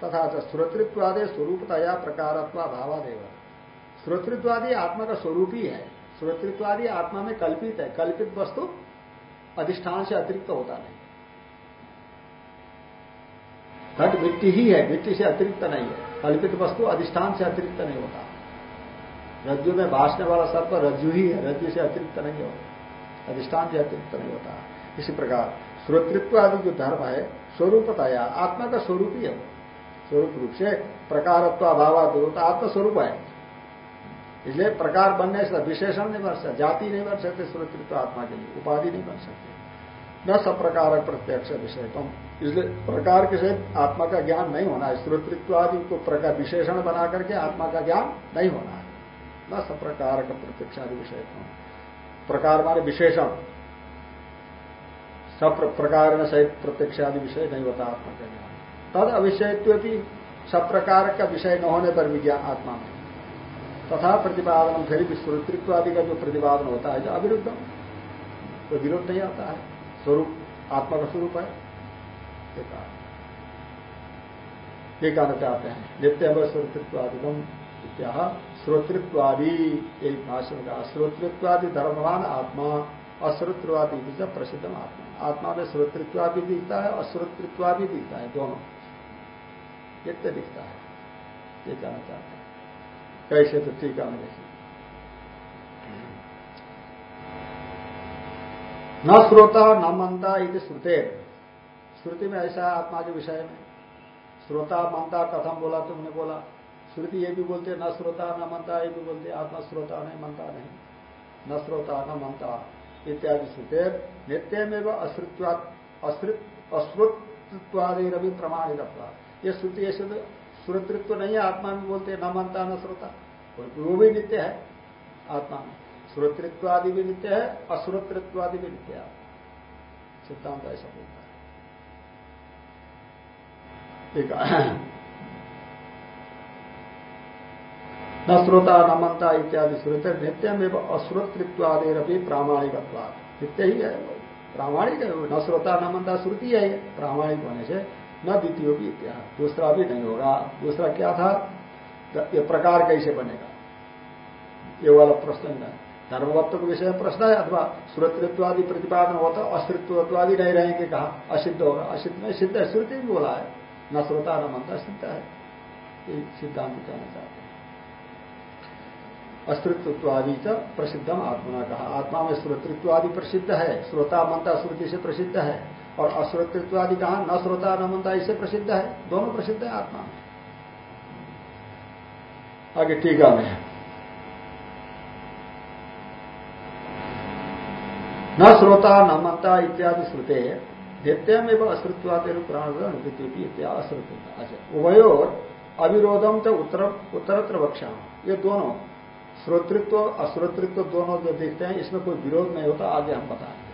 तथा श्रोतृत्वादे स्वरूपतया प्रकारत्व भावादेव। श्रोतृत्वादि आत्मा का स्वरूप ही है। श्रोतृत्वादि आत्मा में कल्पित है। कल्पित वस्तु अधिष्ठान से अतिरिक्त होता नहीं। घट मिट्टी ही है। मिट्टी से अतिरिक्त नहीं है। कल्पित वस्तु अधिष्ठान से अतिरिक्त नहीं होता। रज्जु में भाषने वाला सर्प रज्जु ही है। रज्जु से अतिरिक्त नहीं होता। अधिष्ठान से अतिरिक्त नहीं होता। इसी प्रकार श्रोतृत्व आदि जो धर्म है, स्वरूपतया आत्मा का स्वरूप ही है। स्वरूप रूप से प्रकारत्व अभाव आत्मस्वरूप है। इसलिए प्रकार बनने से विशेषण नहीं बन सकते, जाति नहीं बन सकते, श्रोतृत्व आत्मा के लिए उपाधि नहीं बन सकते। न सब प्रकार प्रत्यक्ष विषय तुम इसलिए प्रकार के से आत्मा का ज्ञान नहीं होना है। श्रोतृत्व आदि को प्रकार विशेषण बना करके आत्मा का ज्ञान नहीं होना है। न सब प्रकार का प्रत्यक्ष आदि विषय प्रकार माने विशेषण। सब प्रकार में सहित प्रत्यक्ष आदि विषय नहीं होता आत्मा का ज्ञान। तद अविषयत्व भी सब प्रकार का विषय न होने पर विज्ञान आत्मा में। तथा प्रतिपादन फिर भी श्रोतृत्व आदि का जो प्रतिपादन होता है, जो अविरुद्ध तो विरोध नहीं आता है। स्वरूप, आत्मा का स्वरूप है। ये कहना चाहते हैं, नित्य श्रोतृत्वादिगम इत्या श्रोतृत्वादि, यही भाषण का श्रोतृत्वादि धर्मवान आत्मा, अश्रोतृवादि प्रसिद्ध आत्मा। आत्मा में श्रोतृत्वा भी दिखता है अश्रोतृत्वा भी दिखता है, दोनों। नित्य दिखता है, ये कहना चाहते हैं। कैसे तो टीका में देखिए न श्रोता न मनता यदि श्रुते। श्रुति में ऐसा है आत्मा के विषय में। श्रोता मनता कथम बोला तुमने बोला। श्रुति ये भी बोलते न श्रोता न मनता ये भी बोलते आत्मा श्रोता नहीं मनता नहीं। न श्रोता न मनता इत्यादि श्रुते नित्य में वह अश्रुत्वादि रवि प्रमाणित ये श्रुति ऐसे तो श्रोतृत्व नहीं है, आत्मा में बोलते न मनता, न श्रोता। वो भी नित्य है, आत्मा में। श्रोतृत्व आदि भी नित्य है अश्रोतृत्व आदि भी नित्य है। सिद्धांत ऐसा बोलता है। न श्रोता न मनता इत्यादि श्रोत नित्यम एवं अश्रोतृत्वादि रवि प्रामाणिक नित्य ही है। प्रामाणिक है। न श्रोता न मनता श्रुति है। प्रामाणिक होने से न द्वितीय भी इत्यादि दूसरा भी नहीं होगा। दूसरा क्या था? ये प्रकार कैसे बनेगा? ये वाला प्रश्न है। धर्मवत्व के विषय में प्रश्न है अथवा श्रोतृत्वादि प्रतिपादन होता अस्तित्वत्वादि नहीं रहेंगे कहा? असिद्ध होगा। असिद्ध में सिद्ध है। श्रुति भी बोला है। न श्रोता न मनता, सिद्ध है। सिद्धांत कहना चाहते अस्तित्वत्वादि च प्रसिद्धम आत्मा कहा आत्मा में श्रोतृत्वादि प्रसिद्ध है श्रोता मनता श्रुति से प्रसिद्ध है, और अश्रोतृत्वादि कहा? न श्रोता न मनता इसे प्रसिद्ध है। दोनों प्रसिद्ध है आत्मा में। आगे टीका में न श्रोता न मनता इत्यादि श्रुते नित्यम एवं अश्रुत्वाद प्राण अश्रुत्व अच्छा उभयोर अविरोधम तो उत्तर उत्तरत्र बक्षा ये दोनों श्रोतृत्व, अश्रोतृत्व दोनों जो देखते हैं, इसमें कोई विरोध नहीं होता, आगे हम बताएँगे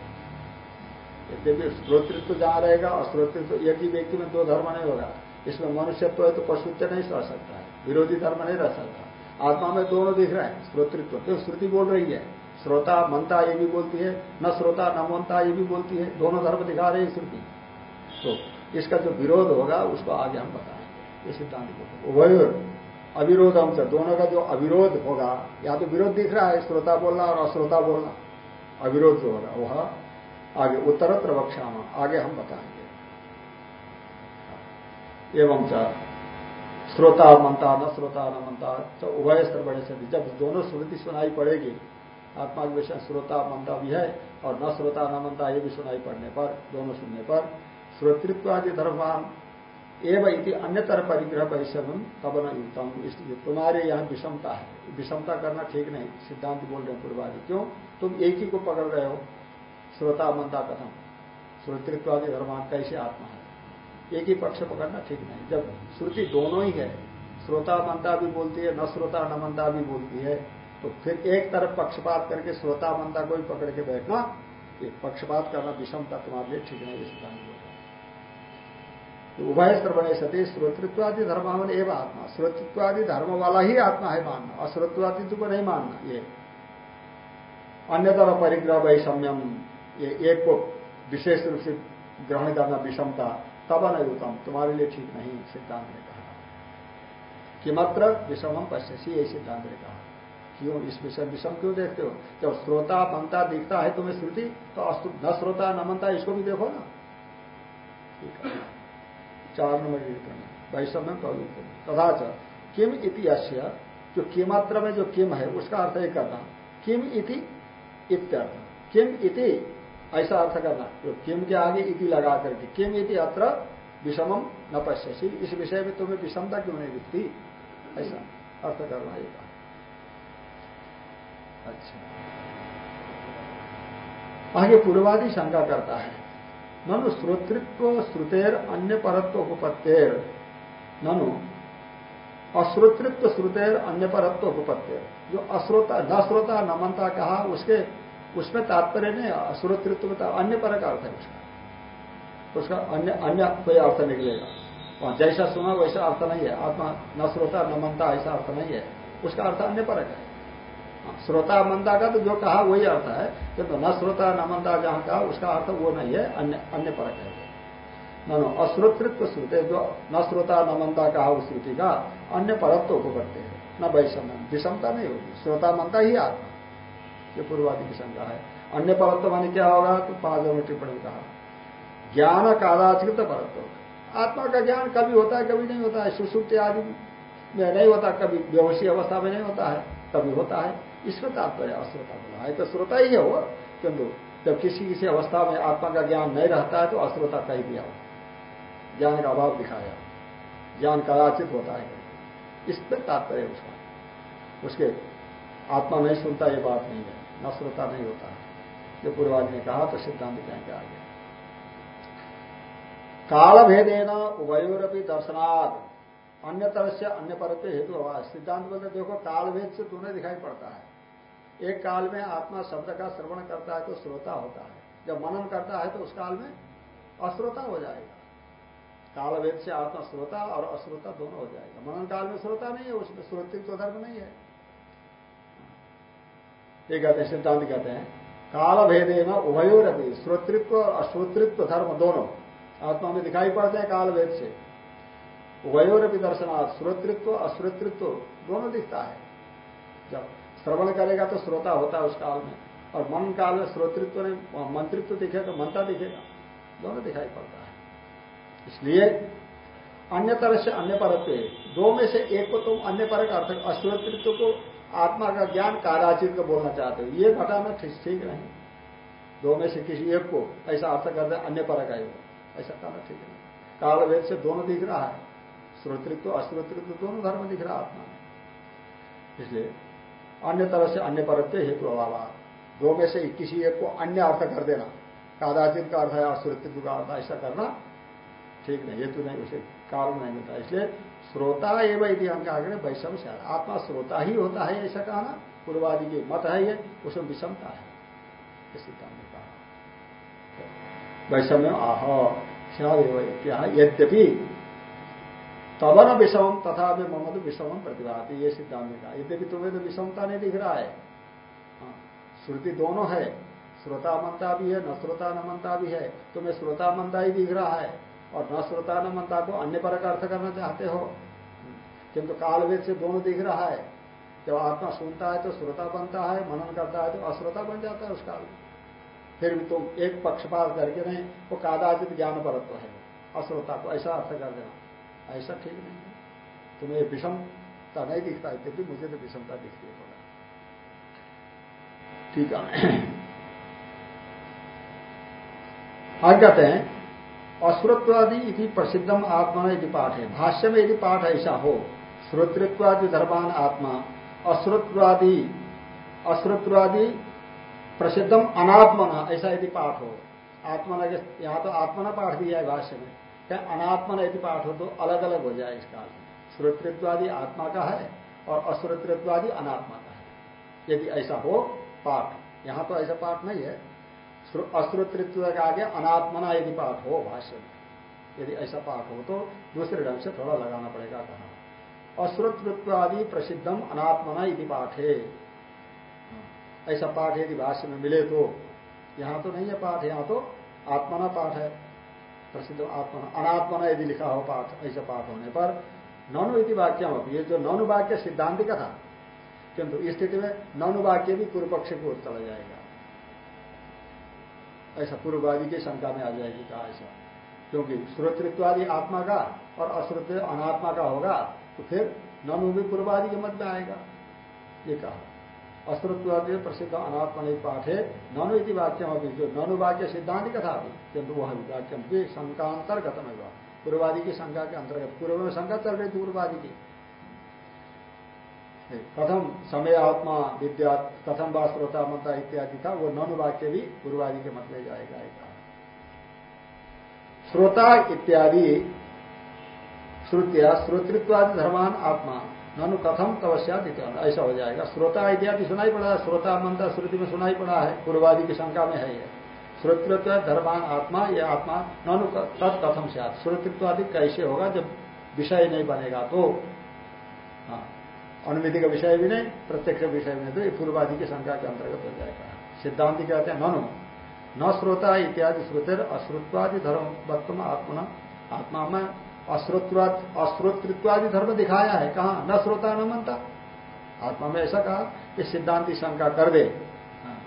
यद्यपि श्रोतृत्व जहाँ रहेगा, अश्रोतृत्व, एक ही व्यक्ति में दो धर्म नहीं होगा। इसमें मनुष्यत्व है तो पशुत्व नहीं रह सकता है, विरोधी धर्म नहीं रह सकता। आत्मा में दोनों दिख रहे हैं, श्रोतृत्व। तो श्रुति बोल रही है, श्रोता मनता ये भी बोलती है, न श्रोता न मनता ये भी बोलती है, दोनों धर्म दिखा रहे हैं श्रुति। तो इसका जो विरोध होगा, उसको आगे हम बताएँगे ये सिद्धांत बोलते उभय अविरोध हमसे दोनों का जो अविरोध होगा, या तो विरोध दिख रहा है श्रोता बोलना और अश्रोता बोलना, अविरोध जो होगा, वह आगे उत्तरत्र बक्षा आगे हम बताएँगे। एवं श्रोता मनता न श्रोता न मनता तो उभय बड़े से जब दोनों स्मृति सुनाई पड़ेगी, आत्मा के विषय श्रोता मनता भी है और न श्रोता न मनता ये भी सुनाई पड़ने पर, दोनों सुनने पर श्रोतृत्व आदि धर्मान एवं इति अन्यतर परिग्रह परिश्रम तब न युक्तम इसलिए तुम्हारे यहाँ विषमता है। विषमता करना ठीक नहीं, सिद्धांत बोल रहे हैं पूर्वादि। क्यों? तुम एक ही को पकड़ रहे हो। श्रोता मनता कथम। श्रोतृत्व आदि धर्मान कैसे आत्मा है? एक ही पक्ष पकड़ना ठीक नहीं। जब श्रुति दोनों ही है, श्रोता मनता भी बोलती है, न श्रोता न मनता भी बोलती है तो फिर एक तरफ़ पक्षपात करके श्रोता मनता को भी पकड़ के बैठना ये पक्षपात करना विषमता तुम्हारे लिए ठीक नहीं सिद्धांत उभय श्रवण सती श्रोतृत्वादि धर्म एवं आत्मा। श्रोतृत्वादि धर्म वाला ही आत्मा है मानना। अश्रोतवादि को नहीं मानना, ये। अन्य तरह परिग्रह वैषम्यम ये एक को विशेष रूप से ग्रहण करना विषमता, तब न युतम। तुम्हारे लिए ठीक नहीं, सिद्धांत ने कहा। किमत्र विषम पश्यसी यही सिद्धांत ने कहा। क्यों? इस विषय विषम क्यों देखते हो? जब श्रोता मनता दिखता है तुम्हें श्रुति तो न श्रोता, न मनता, इसको भी देखो ना। चार नंबर टिप्पणी वैषम्य प्रवृत्ति तथा किम इति अश्य जो किमात्र में जो किम है, उसका अर्थ ही करना। किम इति इत्यर्थ। किम इति, ऐसा अर्थ करना। जो किम के आगे इति लगा करके, किम इति अत्र विषमम न पश्यसी। इस विषय में तुम्हें विषमता क्यों नहीं दिखती? ऐसा अर्थ करना ये अच्छा। आगे पूर्वादि शंका करता है। ननु श्रोतृत्व श्रुतेर अन्य परत्व उपपत्तेर ननु अश्रोतृत्व श्रुतेर अन्य परत्व उपपत्तेर जो अश्रोता न श्रोता न मनता कहा, उसके, उसमें तात्पर्य नहीं अश्रोतृत्व का अन्य पर का अर्थ है उसका। उसका अन्य अन्य कोई अर्थ निकलेगा। वहाँ जैसा सुना वैसा अर्थ नहीं है। आत्मा न श्रोता न मनता ऐसा अर्थ नहीं है। उसका अर्थ अन्य परक है। श्रोता मनता का तो जो कहा वही अर्थ है किंतु तो न श्रोता, न मनता जहाँ कहा, उसका अर्थ वो नहीं है, अन्य अन्य परक है। न अश्रोतृत्व श्रुते, जो न श्रोता, न मनता कहा उस श्रुति का, अन्य परत्व को करते हैं। न वैषम विषमता नहीं होगी। श्रोता मनता ही आत्मा। ये पूर्वादि की शंका है। अन्य परत्व मानी क्या होगा? तो पाँच टिप्पणी कहा। ज्ञान कादाचित परत्व। आत्मा का ज्ञान कभी होता है, कभी नहीं होता है। सुसुप्त आदि में नहीं होता, कभी बेहोशी अवस्था में नहीं होता है कभी होता है। इसमें तात्पर्य अश्रोता बोला है। तो श्रोता ही है वो, किंतु जब किसी किसी अवस्था में आत्मा का ज्ञान नहीं रहता है तो अश्रोता कह दिया हो। ज्ञान का अभाव दिखाया ज्ञान कदाचित होता है। इसमें तात्पर्य उसका। उसके आत्मा नहीं सुनता, ये बात नहीं है। न श्रोता नहीं होता जो पूर्वाज ने कहा तो सिद्धांत कहेंगे आगे। काल भेदेना उभयोरपी दर्शनाथ अन्य तरह से अन्य परत्व हेतु हवा सिद्धांत बोलते देखो काल भेद से तुम्हें दिखाई पड़ता है। एक काल में आत्मा शब्द का श्रवण करता है तो श्रोता होता है। जब मनन करता है तो उस काल में अश्रोता हो जाएगा। काल भेद से आत्मा श्रोता और अश्रोता दोनों हो जाएगा। मनन काल में श्रोता नहीं है, उसमें श्रोतित्व धर्म नहीं है। ये कहते हैं, सिद्धांत कहते हैं काल भेदे न उभयोर अभी श्रोतृत्व और अश्रोतृत्व धर्म दोनों आत्मा में दिखाई पड़ते हैं काल भेद से। उभयोर भी दर्शनार्थ श्रोतृत्व, अश्रोतृत्व दोनों दिखता है। जब श्रवण करेगा तो श्रोता होता है उस काल में। और मन काल में श्रोतृत्व ने मंत्रित्व दिखे तो मनता दिखेगा। दोनों दिखाई पड़ता है। इसलिए अन्य तरह से अन्य परत्व दो में से एक को तुम अन्य परक अर्थ अश्रोतृत्व को आत्मा का ज्ञान काराचित को बोलना चाहते हो। ये घटाना ठीक ठीक नहीं। दो में से किसी एक को ऐसा अर्थ करते अन्य परक है ऐसा कहना ठीक नहीं। काल वेद से दोनों दिख रहा है। श्रोतृत्व, अश्रोतृत्व दोनों धर्म दिख रहा है आत्मा में। इसलिए अन्य तरह से अन्य परत्व हेतु अभाव। दो में से किसी एक को अन्य अर्थ कर देना। कादाचित का अर्थ है अश्रोतृत्व का अर्थ, ऐसा करना ठीक नहीं, हेतु नहीं, उसे कारण नहीं होता इसलिए श्रोता एवं यदि हम कहा करें वैषम से आत्मा श्रोता ही होता है, ऐसा कहना पूर्वादि के मत है ये उसमें विषमता है। सिद्धांत ने कहा। वैषम्य आह क्या यद्यपि तवन विषम तथा में ममद विषम प्रतिभा ये सिद्धांत कहा। यद्यपि तुम्हें तो विषमता नहीं दिख रहा है। हाँ, श्रुति दोनों है। श्रोता मनता भी है न श्रोता न मनता भी है। तुम्हें श्रोता मनता ही दिख रहा है। और न श्रोता न मनता को अन्य पर अर्थ करना चाहते हो। किंतु कालवेद से दोनों दिख रहा है। जब आत्मा सुनता है तो श्रोता बनता है मनन करता है तो अश्रोता बन जाता है उस काल में। फिर भी तुम एक पक्षपात करके नहीं वो कादाचित ज्ञान परत्व है अश्रोता को ऐसा अर्थ कर देना। ऐसा ठीक नहीं है। तुम्हें विषमता नहीं दिखता है भी मुझे तो विषमता दिखती है बोला ठीक है। आगे कहते हैं, अश्रोत्वादि इति प्रसिद्धम आत्मा यदि पाठ। है भाष्य में यदि पाठ ऐसा हो श्रोतृत्वादि धर्मान आत्मा। अश्रोत्वादि अश्रोत्वादि प्रसिद्धम अनात्मना। ऐसा यदि पाठ हो आत्मना के यहाँ तो आत्मना पाठ दिया है भाष्य में। क्या अनात्मना यदि पाठ हो तो अलग अलग हो जाए इस काल में श्रोतृत्वादि आत्मा का है और अश्रोतृत्वादि अनात्मा का है। यदि ऐसा हो, पाठ। यहाँ तो ऐसा पाठ नहीं है। अश्रोतृत्व के आगे अनात्मना यदि पाठ हो, भाष्य यदि ऐसा पाठ हो तो दूसरे ढंग से थोड़ा लगाना पड़ेगा कहा। अश्रोतृत्व आदि प्रसिद्धम अनात्मना यदि पाठ। है ऐसा पाठ यदि भाष्य में मिले तो यहाँ तो नहीं है पाठ, यहाँ तो आत्मना पाठ है। प्रसिद्ध आत्मना अनात्मना यदि लिखा हो पाठ, ऐसा पाठ होने पर ननु इति वाक्य हो ये जो ननु वाक्य सिद्धांत का था, किंतु इस स्थिति में ननु वाक्य भी पूर्व पक्ष को चला जाएगा। ऐसा पूर्ववादी की शंका में आ जाएगी कहा ऐसा, क्योंकि श्रोतृत्वादि आत्मा का और अश्रोत अनात्मा का होगा तो फिर ननु भी पूर्ववादी के मत में आएगा, ये कहा। अस्त्रत्वाद प्रसिद्ध अनात्मनि पाठ है ननु इति वाक्यम अभी जो ननु वाक्य सिद्धांत कथा अभी किंतु वह वाक्यम भी शंकांतर्गत में हुआ पूर्वादि की शंका के अंतर्गत, पूर्व में शंका चल रही थी पूर्वादि की। कथम समय आत्मा विद्या, कथम व श्रोता ममता इत्यादि था, वो ननु वाक्य भी पूर्वादि के मत में जाएगा श्रोता इत्यादि, श्रुतिया, श्रोतृत्वादि धर्मान आत्मा। ननु कथम तवस्यात ऐसा हो जाएगा। श्रोता इत्यादि सुनाई पड़ा है श्रोता मंत्र श्रुति में सुनाई पड़ा है। पूर्वादि की शंका में है ये श्रोतृत्व, धर्मान, आत्मा, ये आत्मा, ननु तत् कथम से श्रोतृत्वादि कैसे होगा जब विषय नहीं बनेगा तो? हाँ। अनुमिति का विषय भी नहीं, प्रत्यक्ष विषय भी नहीं तो ये पूर्वादि की शंका के अंतर्गत हो जाएगा। सिद्धांत कहते हैं, ननु, न श्रोता इत्यादि श्रुतिर अश्रुत्वादि धर्म आत्मा आत्मा में अश्रोतृत्वादि धर्म दिखाया है। कहा? न श्रोता न मनता। आत्मा में ऐसा कहा कि सिद्धांति शंका कर दे।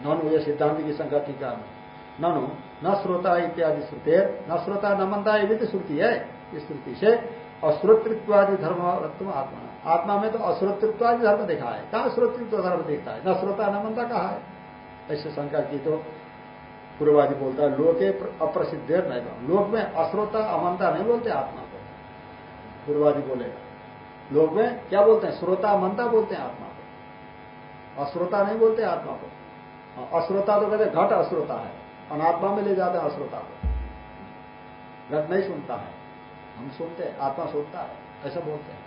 ननु ये सिद्धांति की शंका टीका में ननु न श्रोता इत्यादि श्रुतेर न श्रोता न मनता ये भी तो श्रुति है। इस श्रुति से अश्रोतृत्वादि धर्म आत्मा। आत्मा में तो अश्रोतृत्वादि धर्म दिखा है। कहा श्रोतृत्व धर्म दिखता है? न श्रोता न मनता कहा है? ऐसे शंका की तो पूर्वादि बोलता है लोके अप्रसिद्ध नहीं लोक में अश्रोता अमनता नहीं बोलते आत्मा। पूर्वादि बोलेगा लोग में क्या बोलते हैं? श्रोता मनता बोलते हैं आत्मा को। अश्रोता नहीं बोलते आत्मा को। हाँ, अश्रोता तो कहते घट अश्रोता है। अनात्मा में ले जाते हैं अश्रोता को। घट नहीं सुनता है। हम सुनते हैं आत्मा सुनता है। ऐसा बोलते हैं।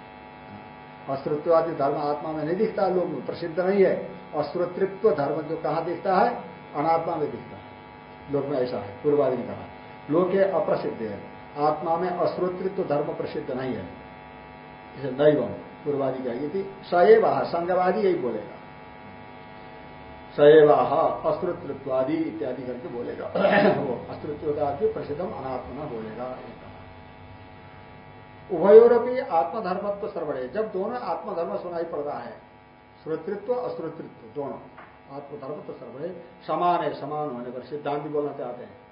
हाँ, अश्रुत्वादि धर्म आत्मा में नहीं दिखता लोग में प्रसिद्ध नहीं है। अश्रोतृत्व धर्म जो कहा दिखता है? अनात्मा में दिखता है। लोग में ऐसा है। पूर्वादि ने कहा लोग अप्रसिद्ध है। आत्मा में अश्रोतृत्व धर्म प्रसिद्ध नहीं है। इसे दैव पूर्वादि कहेगी थी सएवाह संगवादी यही बोलेगा। सएवाह अश्रुतृत्वादि इत्यादि करके बोलेगा। वो अश्रुत्वादि प्रसिद्धम अनात्मा बोलेगा। उभयोरपी आत्मधर्मत्व सर्वड़े जब दोनों आत्मधर्म सुनाई पड़ रहा है श्रोतृत्व अश्रोतृत्व दोनों आत्मधर्मत्व सर्वड़े समान है, समान होने पर सिद्धांत बोलना चाहते हैं।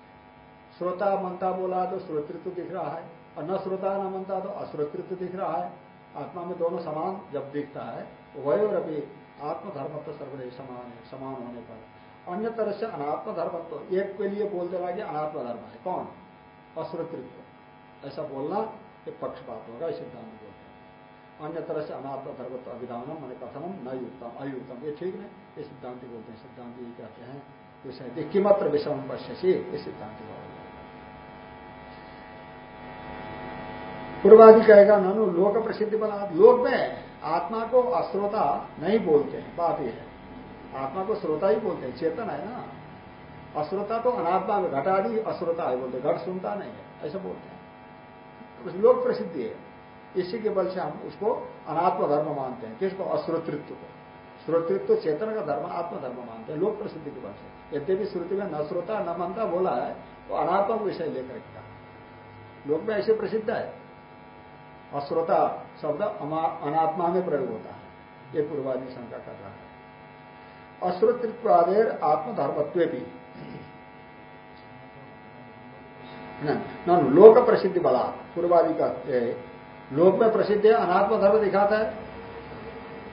श्रोता मनता बोला तो श्रोतृत्व दिख रहा है, और न श्रोता न मनता तो अश्रोतृत्व दिख रहा है। आत्मा में दोनों समान जब दिखता है, वही और अभी आत्मधर्म तो सर्वदय समान है, समान होने पर। अन्य तरह से अनात्म धर्म तो एक के लिए बोल देगा कि अनात्म धर्म है। कौन? अश्रोतृत्व। ऐसा बोलना ये पक्षपात होगा, इस सिद्धांत बोलते हैं अन्य तरह से अनात्म धर्म तो अभिधानम मैंने कथनम, न युक्तम, अयुक्तम। ये ठीक नहीं, ये सिद्धांत बोलते हैं। सिद्धांत ये कहते हैं, विषय किमत्र विषम पश्यसी ये सिद्धांत बोलते पूर्वादि कहेगा ननु लोक प्रसिद्धि बना लोक में आत्मा को अश्रोता नहीं बोलते हैं। बात यह है। आत्मा को श्रोता ही बोलते हैं। चेतन है ना? अश्रोता तो अनात्मा में घटादि अश्रोता है बोलते घट सुनता नहीं है। ऐसा बोलते हैं। तो लोक प्रसिद्धि है। इसी के बल से हम उसको अनात्म धर्म मानते हैं। किसको? अश्रोतृत्व को। श्रोतृत्व चेतन का धर्म आत्मधर्म मानते हैं। लोक प्रसिद्धि के बल से। यद्यपि श्रुति में न श्रोता, न मनता बोला है तो अनात्मा विषय लेकर लोक में ऐसे प्रसिद्ध है। अश्रोता शब्द अनात्मा में प्रयोग होता है। ये पूर्वादि शंका कर रहा है। अश्रोतृत्वादेर आत्मधर्मत्व भी। लोक प्रसिद्धि बला। पूर्वादि का लोक में प्रसिद्ध है अनात्म धर्म दिखाता है।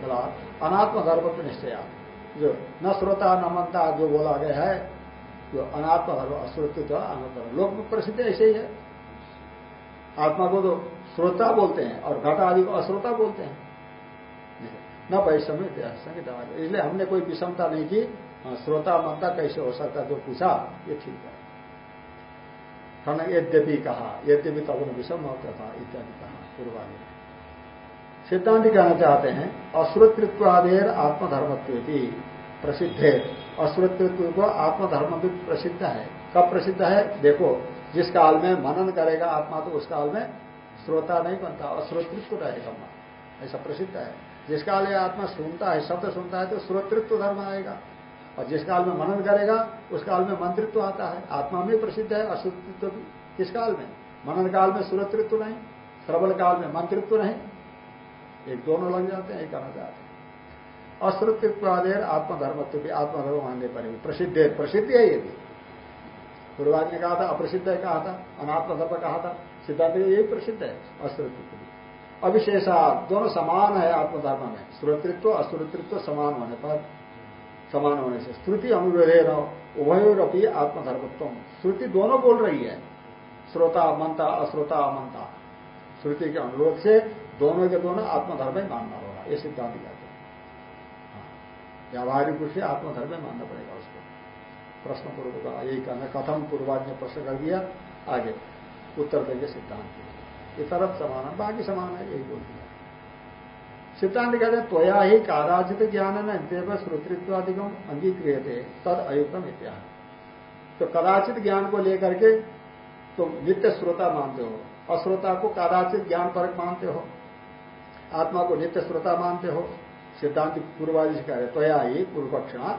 बला अनात्म धर्म तो निश्चय जो न श्रोता, न मनता, जो बोला गया है, जो अनात्म धर्म अश्रोतित्व अनात्म लोक में प्रसिद्ध ऐसे ही है। आत्मा को तो श्रोता बोलते हैं और घट आदि को अश्रोता बोलते हैं। न वैषम्य संगीत इसलिए हमने कोई विषमता नहीं की। हाँ, श्रोता मनता कैसे हो सकता जो पूछा ये ठीक है। खन यद्यपि कहा यद्यपि तब विषम होता था इत्यादि कहा पूर्वादि। सिद्धांत कहना चाहते हैं अश्रोतृत्वादेर आत्मधर्मत्व प्रसिद्ध। है अश्रोतृत्व को आत्मधर्म भी प्रसिद्ध है। कब प्रसिद्ध है? देखो जिस काल में मनन करेगा आत्मा तो उस काल में श्रोता नहीं बनता अश्रोतृत्व रहेगा मन ऐसा प्रसिद्ध है। जिस काल ये आत्मा सुनता है, शब्द सुनता है तो श्रोतृत्व धर्म आएगा। और जिस काल में मनन करेगा, उस काल में मंत्रित्व आता है। आत्मा में प्रसिद्ध है अश्रोतृत्व किस काल में? मनन काल में श्रोतृत्व नहीं, श्रवण काल में मंत्रित्व नहीं। एक दोनों लग जाते हैं, एक कहना चाहते हैं। अश्रुतित्वादेर आत्मधर्मत्व भी, आत्मधर्म मानने पर प्रसिद्ध प्रसिद्धि है ये भी। पूर्वाज ने कहा था, अप्रसिद्ध कहा था अनात्म धर्म कहा था। सिद्धांत यही प्रसिद्ध है अश्रोतृत्व अविशेषा, दोनों समान है आत्मधर्म में। श्रोतृत्व, अश्रोतृत्व समान होने पर, समान होने से श्रुति अनुरोधे न उभयोरपी आत्मधर्मत्व। श्रुति दोनों बोल रही है, श्रोता मनता अश्रोता अमनता श्रुति के अनुरोध से दोनों के दोनों आत्मधर्म ही मानना होगा, ये सिद्धांत कहते हैं। हाँ। व्यावहारिक रूप से आत्मधर्म ही मानना पड़ेगा उसको। प्रश्न पूर्व का यही कहना, कथम पूर्वाज ने प्रश्न कर दिया, आगे। उत्तर देंगे सिद्धांत ये तरफ़ समान है, बाकी समान है, यही बोल दिया। सिद्धांत कहते हैं, त्वया ही काराजित ज्ञान न देव श्रोतृत्वादिगम अंगीक्रिय थे तद अयुक्तम इत्यादि। तो कदाचित ज्ञान को लेकर के तो नित्य श्रोता मानते हो, अश्रोता को कदाचित ज्ञान परक मानते हो, आत्मा को नित्य श्रोता मानते हो, सिद्धांत पूर्वादि से कह रहे त्वया ही पूर्व पक्षणा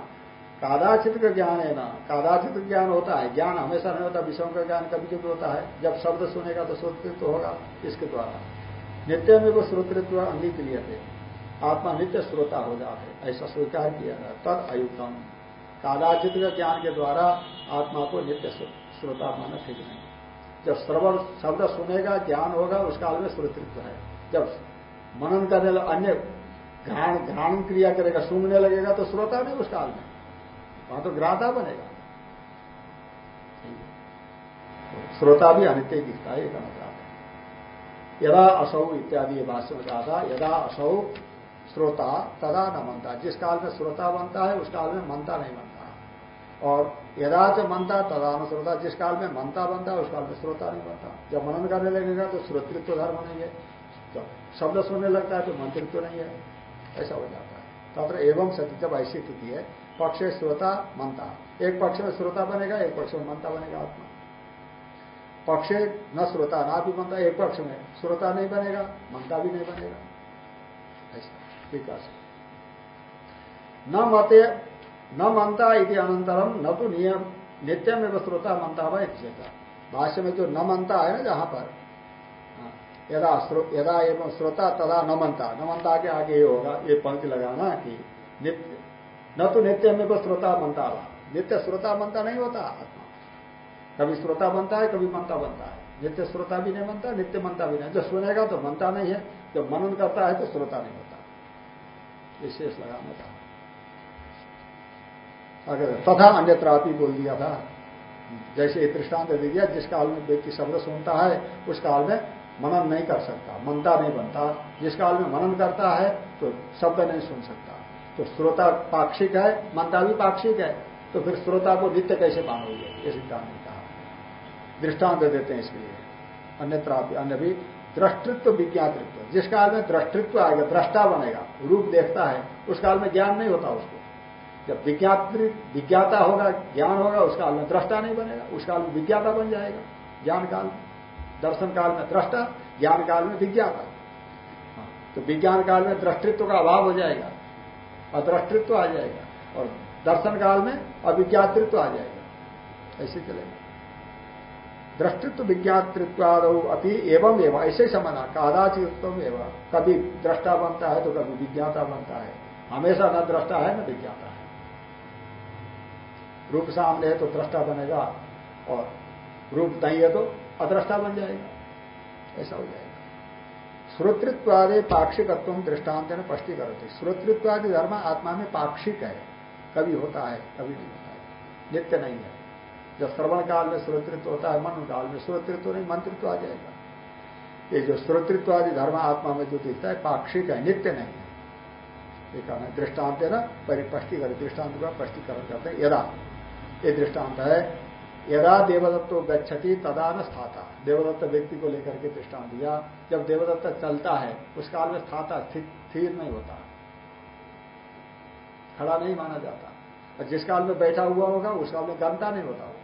कादाचित का ज्ञान है ना कादाचित ज्ञान होता है, ज्ञान हमेशा नहीं होता, विषयों का ज्ञान कभी कभी होता है। जब शब्द सुनेगा तो श्रोतृत्व होगा, इसके द्वारा। नित्य में वो श्रोतृत्व अंगीक्रिय थे। आत्मा नित्य श्रोता हो जाते ऐसा स्वीकार किया गया। तद अयुक्तम। कादाचित का ज्ञान के द्वारा आत्मा को नित्य श्रोता माना ठीक नहीं। जब श्रवण शब्द सुनेगा, ज्ञान होगा, उस काल में श्रोतृत्व है। जब मनन करने अन्य घ्राण क्रिया करेगा सुनने लगेगा तो श्रोता नहीं उस काल में। वहाँ तो ग्राता बनेगा। श्रोता भी अनित्य दिखता है ये कहना चाहते हैं। यदा असौ इत्यादि ये भाष्य में कहा था, यदा असौ श्रोता तदा न मनता। जिस काल में श्रोता बनता है, उस काल में मनता नहीं बनता। और यदा च मनता, तदा न श्रोता। जिस काल में मनता बनता है, उस काल में श्रोता नहीं बनता। जब मनन करने लगेगा तो श्रोतृत्व धर्म नहीं है। जब शब्द सुनने लगता है तो मंत्रित्व नहीं है। ऐसा हो जाता है। तथा एवं सत्य जब ऐसी स्थिति है पक्ष श्रोता मनता। एक पक्ष में श्रोता बनेगा एक पक्ष में मनता बनेगा आत्मा। पक्षे न श्रोता ना भी मनता एक पक्ष में श्रोता नहीं बनेगा मनता भी नहीं बनेगा। ऐसा विकास न मते न मनता इति अनंतरम न तो नियम नित्यम एवं श्रोता मनता हुआ चेता भाष्य में जो न मनता है ना जहाँ पर हाँ, यदा यदा एवं श्रोता तदा न मनता। न मनता के आगे ये होगा ये पंक्ति लगाना कि नित्य न तो नित्य में को श्रोता बनता हुआ नित्य श्रोता बनता नहीं होता, आत्मा। कभी श्रोता बनता है, कभी मनता बनता है। नित्य श्रोता भी नहीं बनता, नित्य मनता भी नहीं। जब सुनेगा तो मनता नहीं है, जब मनन करता है तो श्रोता नहीं होता। विशेष लगाना था। अगर तथा अन्यत्रापि बोल दिया था। जैसे दृष्टांत दे दिया, जिस काल में व्यक्ति शब्द सुनता है, उस काल में मनन नहीं कर सकता, मनता नहीं बनता। जिस काल में मनन करता है तो शब्द नहीं सुन सकता। तो श्रोता पाक्षिक है मनता भी पाक्षिक है तो फिर श्रोता को नित्य कैसे मानोगे ये सिद्धांत ने कहा। दृष्टांत देते हैं इसके लिए। अन्यत्रापि अन्य भी दृष्टित्व विज्ञातृत्व। जिस काल में दृष्टित्व आएगा दृष्टा बनेगा रूप देखता है उस काल में ज्ञान नहीं होता उसको। जब विज्ञाता होगा ज्ञान होगा उस काल में दृष्टा नहीं बनेगा उस काल में विज्ञाता बन जाएगा ज्ञान काल में। दर्शन काल में दृष्टा ज्ञान काल में विज्ञाता। हाँ, तो विज्ञान काल में दृष्टित्व का अभाव हो जाएगा। अदृष्टित्व आ जाएगा और दर्शन काल में अविज्ञातृत्व आ जाएगा। ऐसे चलेगा। दृष्टित्व विज्ञातृत्वाद अति एवं एवं, ऐसे ही समझना कादाचित्व एवं। कभी दृष्टा बनता है तो कभी विज्ञाता बनता है। हमेशा न दृष्टा है, न विज्ञाता है। रूप सामने है तो दृष्टा बनेगा और रूप नहीं है तो अदृष्टा बन जाएगा। ऐसा हो जाएगा। श्रोतृत्वादि पाक्षिकत्व दृष्टांत ने स्पष्टी करते श्रोतृत्वादि धर्म आत्मा में पाक्षिक है। कभी होता है कभी नहीं होता है। नित्य नहीं है। जब श्रवण काल में श्रोतृत्व होता है, मन काल में श्रोतृत्व नहीं, मंत्रित्व आ जाएगा। ये जो श्रोतृत्व आदि धर्म आत्मा में जो दिखता है, पाक्षिक है, नित्य नहीं है। ये कहना दृष्टांत है ना परिपष्टीकरण दृष्टांत का स्पष्टीकरण करते हैं। यदा ये दृष्टांत है यदा देवदत्त गच्छति तदा न स्थाता। देवदत्त व्यक्ति को लेकर के दृष्टांत दिया। जब देवदत्त चलता है, उस काल में स्थाता स्थिर नहीं होता। खड़ा नहीं माना जाता। और जिस काल में बैठा हुआ होगा, उस काल में गंता नहीं होता होगा।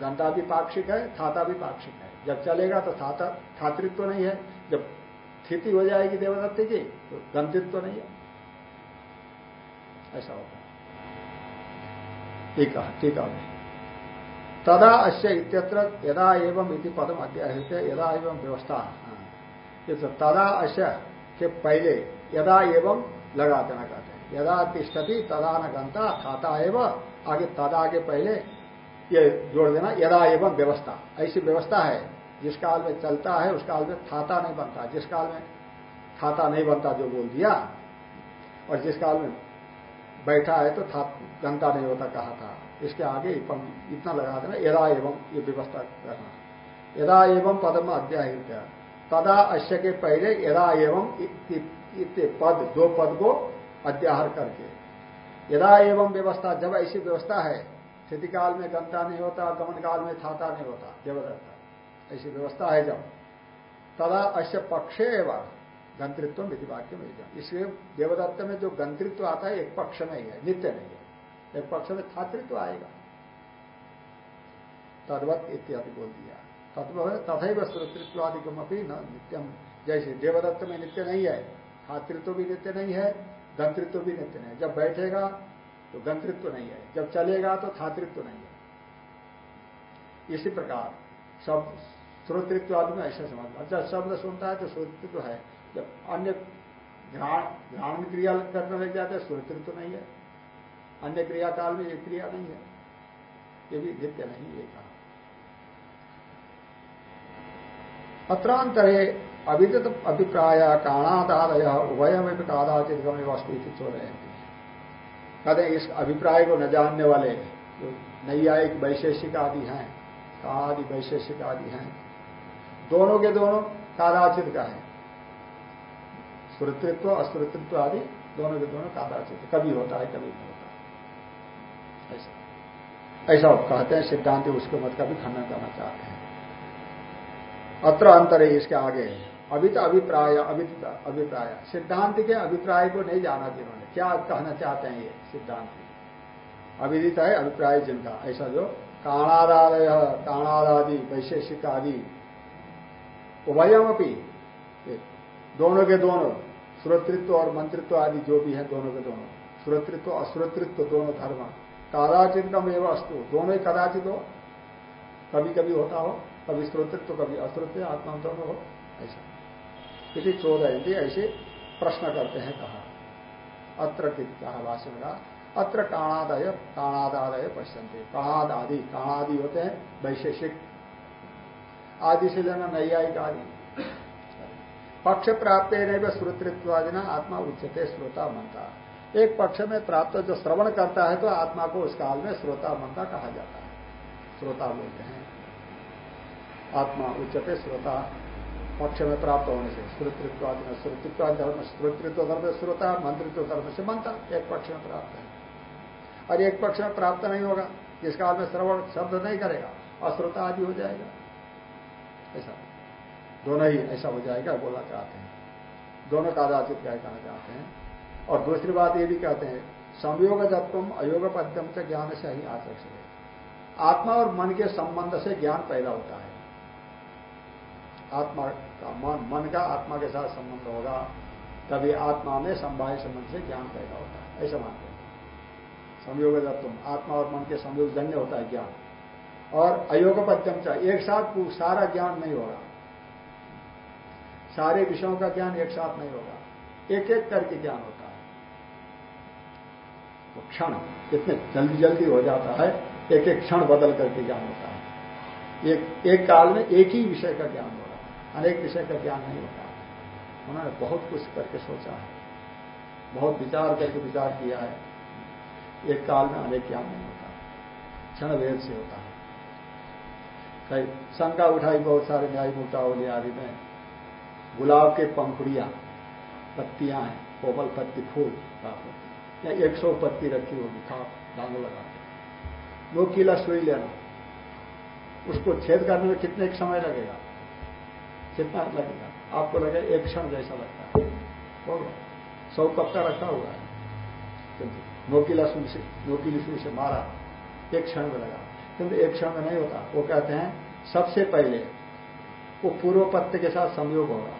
गंता भी पाक्षिक है थाता भी पाक्षिक है। जब चलेगा तो थाता थातृत्व तो नहीं है। जब स्थिति हो जाएगी देवदत्त की तो गंतित्व तो नहीं है। ऐसा होगा ठीक है ठीक है। तदा अश्य इत्यत्र यदा एवं इति पदम अध्याय यदा एवं व्यवस्था। तदा अश्य के पहले यदा एवं लगा देना कहते हैं यदा तिष्ठती तदा न गंता खाता एवं, आगे तदा के पहले ये जोड़ देना, यदा एवं व्यवस्था। ऐसी व्यवस्था है, जिस काल में चलता है, उस काल में थाता नहीं बनता। जिस काल में थाता नहीं बनता, जो बोल दिया, और जिस काल में बैठा है तो था गंता नहीं होता, कहा था। इसके आगे इपम इतना लगा देना, यदा एवं, ये व्यवस्था करना यदा एवं पदम अध्याहित तदा अश्य के पहले यदा एवं पद, दो पद को अध्याहार करके। यदा एवं व्यवस्था, जब ऐसी व्यवस्था है स्थिति काल में गंता नहीं होता गमन काल में थाता नहीं होता, देवदत्ता। ऐसी व्यवस्था है जब। तदा अश्य पक्षे एवं गंतृत्व विधि वाक्य में इसलिए देवदत्त में जो गंतृत्व आता है, एक पक्ष में ही है, नित्य नहीं है। एक पक्ष में छात्रित्व आएगा। तदवत इत्यादि बोल दिया। तत्व तथा श्रोतृत्वादिकम अपनी न नित्यम जैसे देवदत्त में नित्य नहीं है छात्रित्व भी नित्य नहीं है गंतृत्व भी नित्य नहीं है। जब बैठेगा तो गंतृत्व नहीं है, जब चलेगा तो छात्रित्व नहीं है। इसी प्रकार सब श्रोतृत्व आदि में ऐसा समझ जब शब्द सुनता है तो श्रोतृत्व है। जब अन्य घ्राण क्रिया करने लग जाते हैं, श्रोतृत्व नहीं है। अन्य क्रिया काल में ये क्रिया नहीं है। ये भी नित्य नहीं है कहा। अत्रांतरे अविदित अभिप्राय काणादादय उभयम कादाचित गमे वस्तु चो रहे कहते इस अभिप्राय को न जानने वाले, जो नैयायिक वैशेषिक आदि हैं काणादि वैशेषिक आदि हैं, दोनों के दोनों कादाचित का है। श्रोतृत्व अश्रोतृत्व आदि दोनों के दोनों कादाचित। कभी होता है, कभी नहीं। ऐसा। कहते हैं, सिद्धांत उसके मत का भी खंडन करना चाहते हैं। अत्र अंतर है इसके आगे अभित अभिप्राय अभित अभिप्राय। सिद्धांत के अभिप्राय को नहीं जाना जिन्होंने क्या कहना चाहते हैं ये सिद्धांत? अभिदित है, अभिप्राय जिनका। ऐसा जो काणादादय काणादादि वैशेषिक आदि उभयम अपनी दोनों के दोनों, श्रोतृत्व और मंत्रित्व आदि जो भी है, दोनों के दोनों। श्रोतृत्व, अश्रोतृत्व, दोनों धर्म। कदाचित कम एवं अस्तु। दोनों ही कदाचित हो। कभी कभी होता हो, कभी श्रोतृत्व कभी अश्रोत्व आत्मा दोनों हो। ऐसा। किसी चौदह ऐसे प्रश्न करते हैं कहा। अत्र कहा भाषण का अत्र काणादय, काणादादय पश्चंते काणाद आदि काणादि होते हैं वैशेषिक। आदि से लेना नैयायिक आदि। पक्ष प्राप्त नहीं श्रोतृत्वादिना आत्मा उच्चते श्रोता मनता एक पक्ष में प्राप्त जो श्रवण करता है तो आत्मा को उस काल में श्रोता मनता कहा जाता है। श्रोता बोलते हैं। आत्मा उच्चते श्रोता। पक्ष में प्राप्त होने से श्रोतृत्वादि में श्रोतृत्व धर्म श्रोतृत्व धर्म श्रोता, मंत्रित्व धर्म से मनता एक पक्ष में प्राप्त है। और एक पक्ष में प्राप्त नहीं होगा जिस काल में श्रवण शब्द नहीं करेगा, अश्रोता आदि हो जाएगा। ऐसा। दोनों ही ऐसा हो जाएगा बोलना चाहते हैं। दोनों कादाचित क्या कहना चाहते हैं। और दूसरी बात ये भी कहते हैं संयोग जत्व अयोग पद्यम से ज्ञान से ही आचर्ष है। आत्मा और मन के संबंध से ज्ञान पैदा होता है। आत्मा का मन मन का आत्मा के साथ संबंध होगा, तभी आत्मा में संवाही संबंध से ज्ञान पैदा होता है। ऐसा मानते हैं। संयोग तत्व आत्मा और मन के संयोग जन्य होता है ज्ञान। और अयोग पद्यम एक साथ सारा ज्ञान नहीं होगा। सारे विषयों का ज्ञान एक साथ नहीं होगा। एक एक करके ज्ञान होता है। तो क्षण कितने जल्दी जल्दी हो जाता है, एक एक क्षण बदल करके ज्ञान होता है। एक एक काल में एक ही विषय का ज्ञान हो रहा है अनेक विषय का ज्ञान नहीं होता। उन्होंने बहुत कुछ करके सोचा है, बहुत विचार करके विचार किया है। एक काल में अनेक ज्ञान नहीं होता, क्षण वेद से होता है। कई शंका उठाई, बहुत सारे न्याय मुक्तावली आदि में, गुलाब के पंखुड़िया, पत्तियाँ हैं, कोमल पत्ती फूल या एक सौ पत्ती रखी होगी, खाप डांगो लगा के। नोकीला सुई लेना उसको छेद करने में कितने समय लगेगा? कितना लगेगा? आपको लगे एक क्षण जैसा लगता है। हो गया। सौ पत्ता रखा हुआ है। किंतु नोकीला सुई से नोकीली सुई से मारा। एक क्षण में लगा। किंतु एक क्षण में नहीं होता। वो कहते हैं, सबसे पहले वो पूर्व पत्ते के साथ संयोग होगा।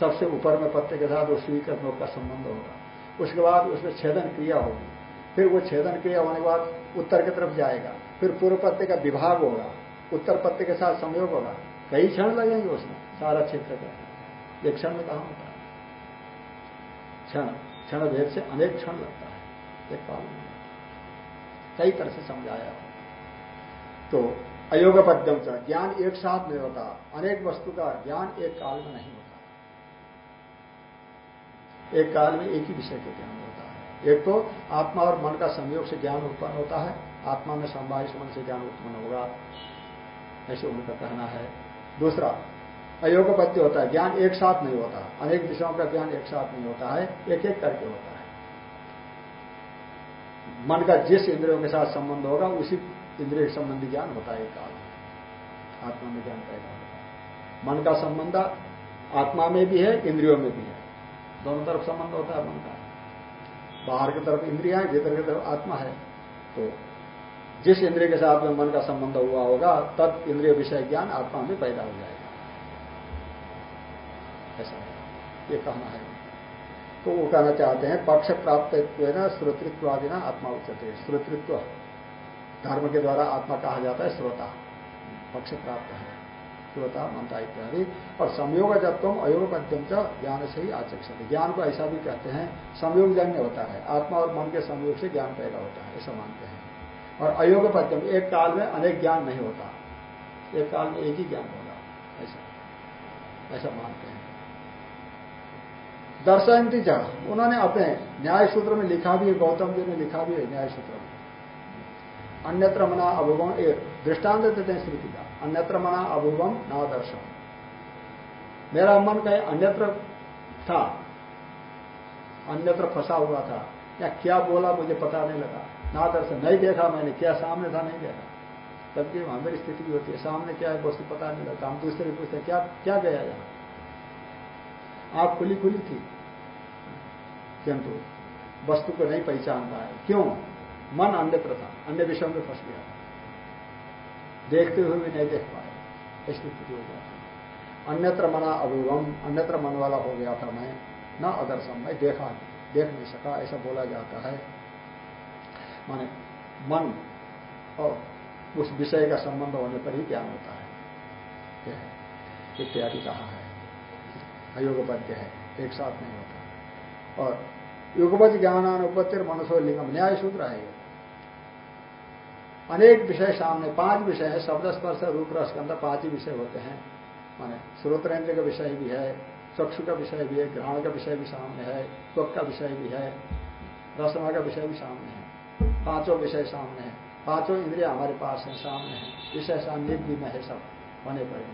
सबसे ऊपर में पत्ते के साथ उस का नोक का संबंध होगा। उसके बाद उसमें छेदन क्रिया होगी। फिर वो छेदन क्रिया होने के बाद उत्तर की तरफ़ जाएगा। फिर पूर्व पत्ते का विभाग होगा। उत्तर पत्ते के साथ संयोग होगा। कई क्षण लगेंगे उसमें, सारा क्षेत्र का। एक क्षण में कहा होता है? क्षण क्षण भेद से अनेक क्षण लगता है। एक में। कई तरह से समझाया। तो अयोग पद्यम ज्ञान एक साथ नहीं होता। अनेक वस्तु का ज्ञान एक काल में नहीं। एक काल में एक ही विषय का ज्ञान होता है। एक तो आत्मा और मन का संयोग से ज्ञान उत्पन्न होता है। आत्मा में संवाहित मन से ज्ञान उत्पन्न होगा। ऐसे उनका कहना है। दूसरा अयोगपत्य होता है। ज्ञान एक साथ नहीं होता। अनेक दिशाओं का ज्ञान एक साथ नहीं होता है। एक एक करके होता है। मन का जिस इंद्रियों के साथ संबंध होगा, उसी इंद्रिय संबंधी ज्ञान होता है एक काल में। आत्मा में ज्ञान पैदा होता है। मन का संबंध आत्मा में भी है, इंद्रियों में भी है। दोनों तरफ़ संबंध होता है मन का। बाहर की तरफ़ इंद्रिया है, भीतर की तरफ़ आत्मा है। तो जिस इंद्रिय के साथ में मन का संबंध हुआ होगा तब इंद्रिय विषय ज्ञान आत्मा में पैदा हो जाएगा। ऐसा ये कहना है। तो वो कहना चाहते हैं, पक्ष प्राप्त श्रोतृत्वादि ना आत्मा उच्चते श्रोतृत्व, धर्म के द्वारा आत्मा कहा जाता है श्रोता। पक्ष प्राप्त है। श्रोता मनता इत्यादि और संयोग जब तुम अयोग पद्यम च, ज्ञान से ही आचक्षते। ज्ञान को ऐसा भी कहते हैं, संयोग जन्य होता है। आत्मा और मन के संयोग से ज्ञान पैदा होता है, ऐसा मानते हैं। और अयोग पद्यम एक काल में अनेक ज्ञान नहीं होता। एक काल में एक ही ज्ञान होगा, ऐसा। ऐसा मानते हैं। दर्शयंती जा उन्होंने अपने न्याय सूत्र में लिखा भी है, गौतम जी ने लिखा भी है न्याय सूत्र में। अन्यत्र मना अभुवम एक दृष्टांत देते हैं श्रुति का। अन्यत्र मना अभुवम न दर्शन मेरा मन कहीं, अन्यत्र था, अन्यत्र फंसा हुआ था। या क्या बोला मुझे पता नहीं लगा। ना दर्शन नहीं देखा मैंने, क्या सामने था नहीं देखा। तब हमारी स्थिति भी होती है। सामने क्या है वस्तु पता नहीं लगता हम दूसरे पूछते क्या क्या गया यहाँ? आप खुली खुली थी। किंतु वस्तु को नहीं पहचान पाए। क्यों? मन अन्यत्र था, अन्य विषयों में फंस गया देखते हुए भी नहीं देख पाए ऐसी स्थिति हो जाती है। अन्यत्र मना अभिवम, अन्यत्र मन वाला हो गया था मैं, न अदर्शन मैं देखा देख नहीं सका, ऐसा बोला जाता है। माने मन और उस विषय का संबंध होने पर ही ज्ञान होता है। इत्यादि कहा है। अयोगपद्य है। एक साथ नहीं होता। और युगपज ज्ञानानुपत्तिर मनुष्य लिंगम न्याय सूत्र है अनेक विषय सामने, पाँच विषय है, शब्द स्पर्श, रूप रस के अंदर पाँच ही विषय होते हैं। माने श्रोतेन्द्र का विषय भी है, चक्षु का विषय भी है ग्रहण का विषय भी सामने है, त्वक का विषय भी है रसना का विषय भी सामने है। पाँचों विषय सामने है। पाँचों इंद्रिया हमारे पास है, सामने है। विषय सान्निध्य में है सब होने पर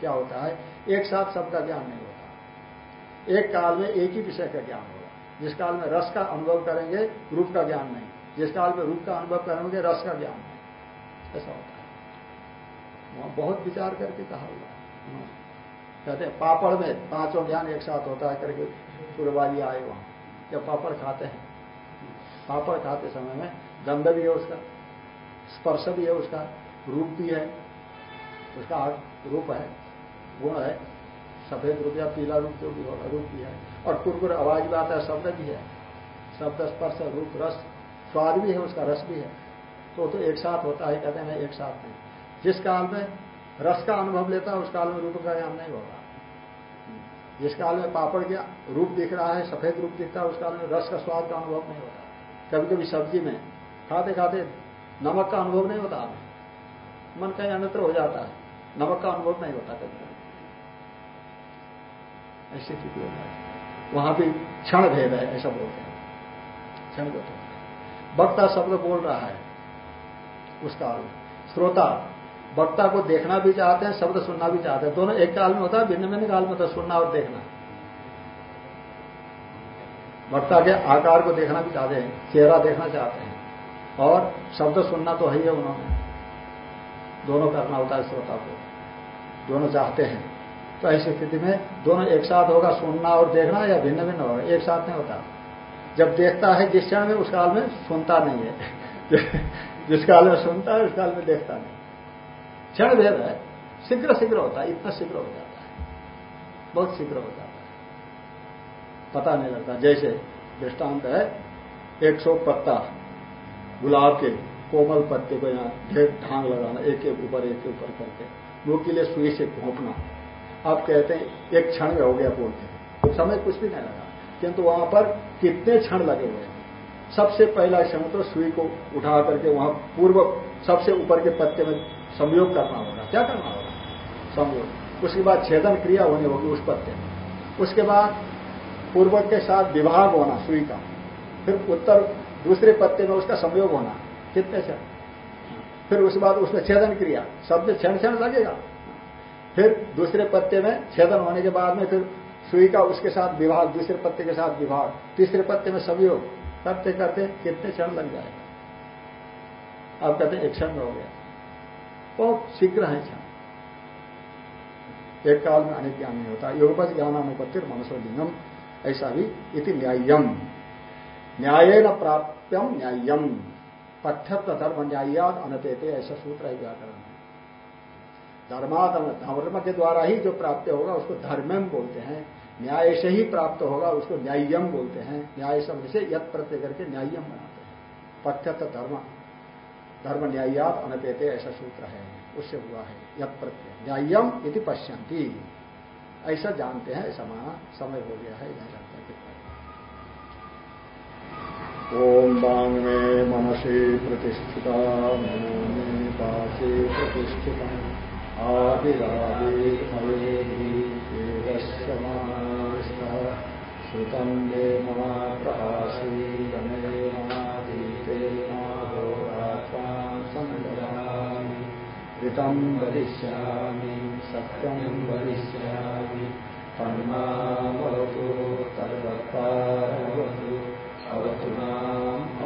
क्या होता है? एक साथ सबका ज्ञान नहीं होता। एक काल में एक ही विषय का ज्ञान होगा। जिस काल में रस का अनुभव करेंगे, रूप का ज्ञान नहीं। जिस काल में रूप का अनुभव करेंगे, रस का ज्ञान ऐसा होता है। वहाँ बहुत विचार करके कहा हुआ कहते हैं, पापड़ में पाँचों ज्ञान एक साथ होता है करके पूर्वाजी आए वहाँ। जब पापड़ खाते हैं। पापड़ खाते समय में गंध भी है उसका, स्पर्श भी है उसका, रूप भी है। उसका रूप है, गुण है, सफ़ेद रूप या पीला रूप जो भी होगा, रूप भी है। और कुरकुर, आवाज़ भी आता है, शब्द भी है। शब्द, स्पर्श, रूप, रस, स्वाद भी है, उसका रस भी है। तो तो एक साथ होता है, कहते हैं एक साथ नहीं। जिस काल में रस का अनुभव लेता है, उस काल में रूप का ज्ञान नहीं होगा। जिस काल में पापड़ का रूप दिख रहा है, सफ़ेद रूप दिखता है, उस काल में रस का स्वाद का अनुभव नहीं होता। कभी कभी सब्ज़ी में खाते खाते नमक का अनुभव नहीं होता। हमें मन कहीं अन्यत्र हो जाता है। नमक का अनुभव नहीं होता कभी कभी ऐसी स्थिति होता है। वहाँ भी क्षण भेद है, ऐसा बोलते हैं। क्षण वक्ता शब्द बोल रहा है उस काल में श्रोता, वक्ता को देखना भी चाहते हैं, शब्द सुनना भी चाहते हैं। दोनों एक काल में होता है, भिन्न भिन्न काल में होता है, सुनना और देखना। वक्ता के आकार को देखना भी चाहते हैं, चेहरा देखना चाहते हैं। और शब्द सुनना तो है ही उन्होंने। दोनों करना होता है श्रोता को। दोनों चाहते हैं। तो ऐसी स्थिति में दोनों एक साथ होगा, सुनना और देखना, या भिन्न भिन्न होगा? एक साथ नहीं होता। जब देखता है जिस क्षण में, उस काल में सुनता नहीं है। जिस काल में सुनता है, उस काल में देखता नहीं। क्षण भेद है। शीघ्र शीघ्र होता है, इतना शीघ्र हो जाता है। बहुत शीघ्र हो जाता है। पता नहीं लगता। जैसे दृष्टांत है, एक सौ पत्ता, गुलाब के कोमल पत्ते को यहाँ ढेर ढांग लगाना, एक एक ऊपर, एक के ऊपर करके मुँह के लिए सुई से घोंपना। आप कहते हैं, एक क्षण में हो गया बोलते समय कुछ भी नहीं लगा। किंतु वहाँ पर कितने क्षण लगे हुए सबसे पहला क्षण तो सुई को उठा करके वहाँ पूर्व सबसे ऊपर के पत्ते में संयोग करना होगा। क्या करना होगा? संयोग। उसके बाद छेदन क्रिया होनी होगी उस पत्ते में। उसके बाद पूर्वक के साथ विभाग होना सुई का। फिर उत्तर दूसरे पत्ते में उसका संयोग होना। कितने क्षण? फिर उसके बाद उसमें छेदन क्रिया। शब्द क्षण क्षण लगेगा। फिर दूसरे पत्ते में छेदन होने के बाद में फिर सुई का उसके साथ विभाग, दूसरे पत्ते के साथ विभाग, तीसरे पत्ते में संयोग। करते करते कितने क्षण लग जाएगा आप कहते एक क्षण हो गया। बहुत शीघ्र है क्षण। एक काल में अनेक ज्ञान नहीं होता। योगपच ज्ञानानुपत्तिर मनसोलिंगम ऐसा भी इति न्यायम न्याय न प्राप्यम न्यायम पठ्यत्व धर्म न्यायाद अनतेते, ऐसा सूत्र है व्याकरण में। धर्माद धर्म के द्वारा ही जो प्राप्त होगा, उसको धर्मम बोलते हैं। न्याय से ही प्राप्त होगा, उसको न्याय्यम बोलते हैं। न्याय शब्द से यद प्रत्यय करके न्याय्यम बनाते हैं। पठ्यत धर्म। धर्म न्यायात अनपेते ऐसा सूत्र है। उससे हुआ है यद प्रत्यय। न्याय्यम यदि पश्यंती ऐसा जानते हैं, ऐसा माना समय हो गया है नहीं लगता ओम बांग में मनसी प्रतिष्ठिता मनो में पाचे प्रतिष्ठिता श्रुतं मे मम प्रभासीरमे ममादीते माहोरात्रान् सन्दधामि ऋतं वदिष्यामि, सत्यं वदिष्यामि। तन्मामवतु अवतु माम्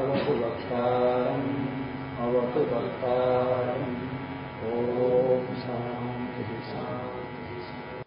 अवतु वक्तारम्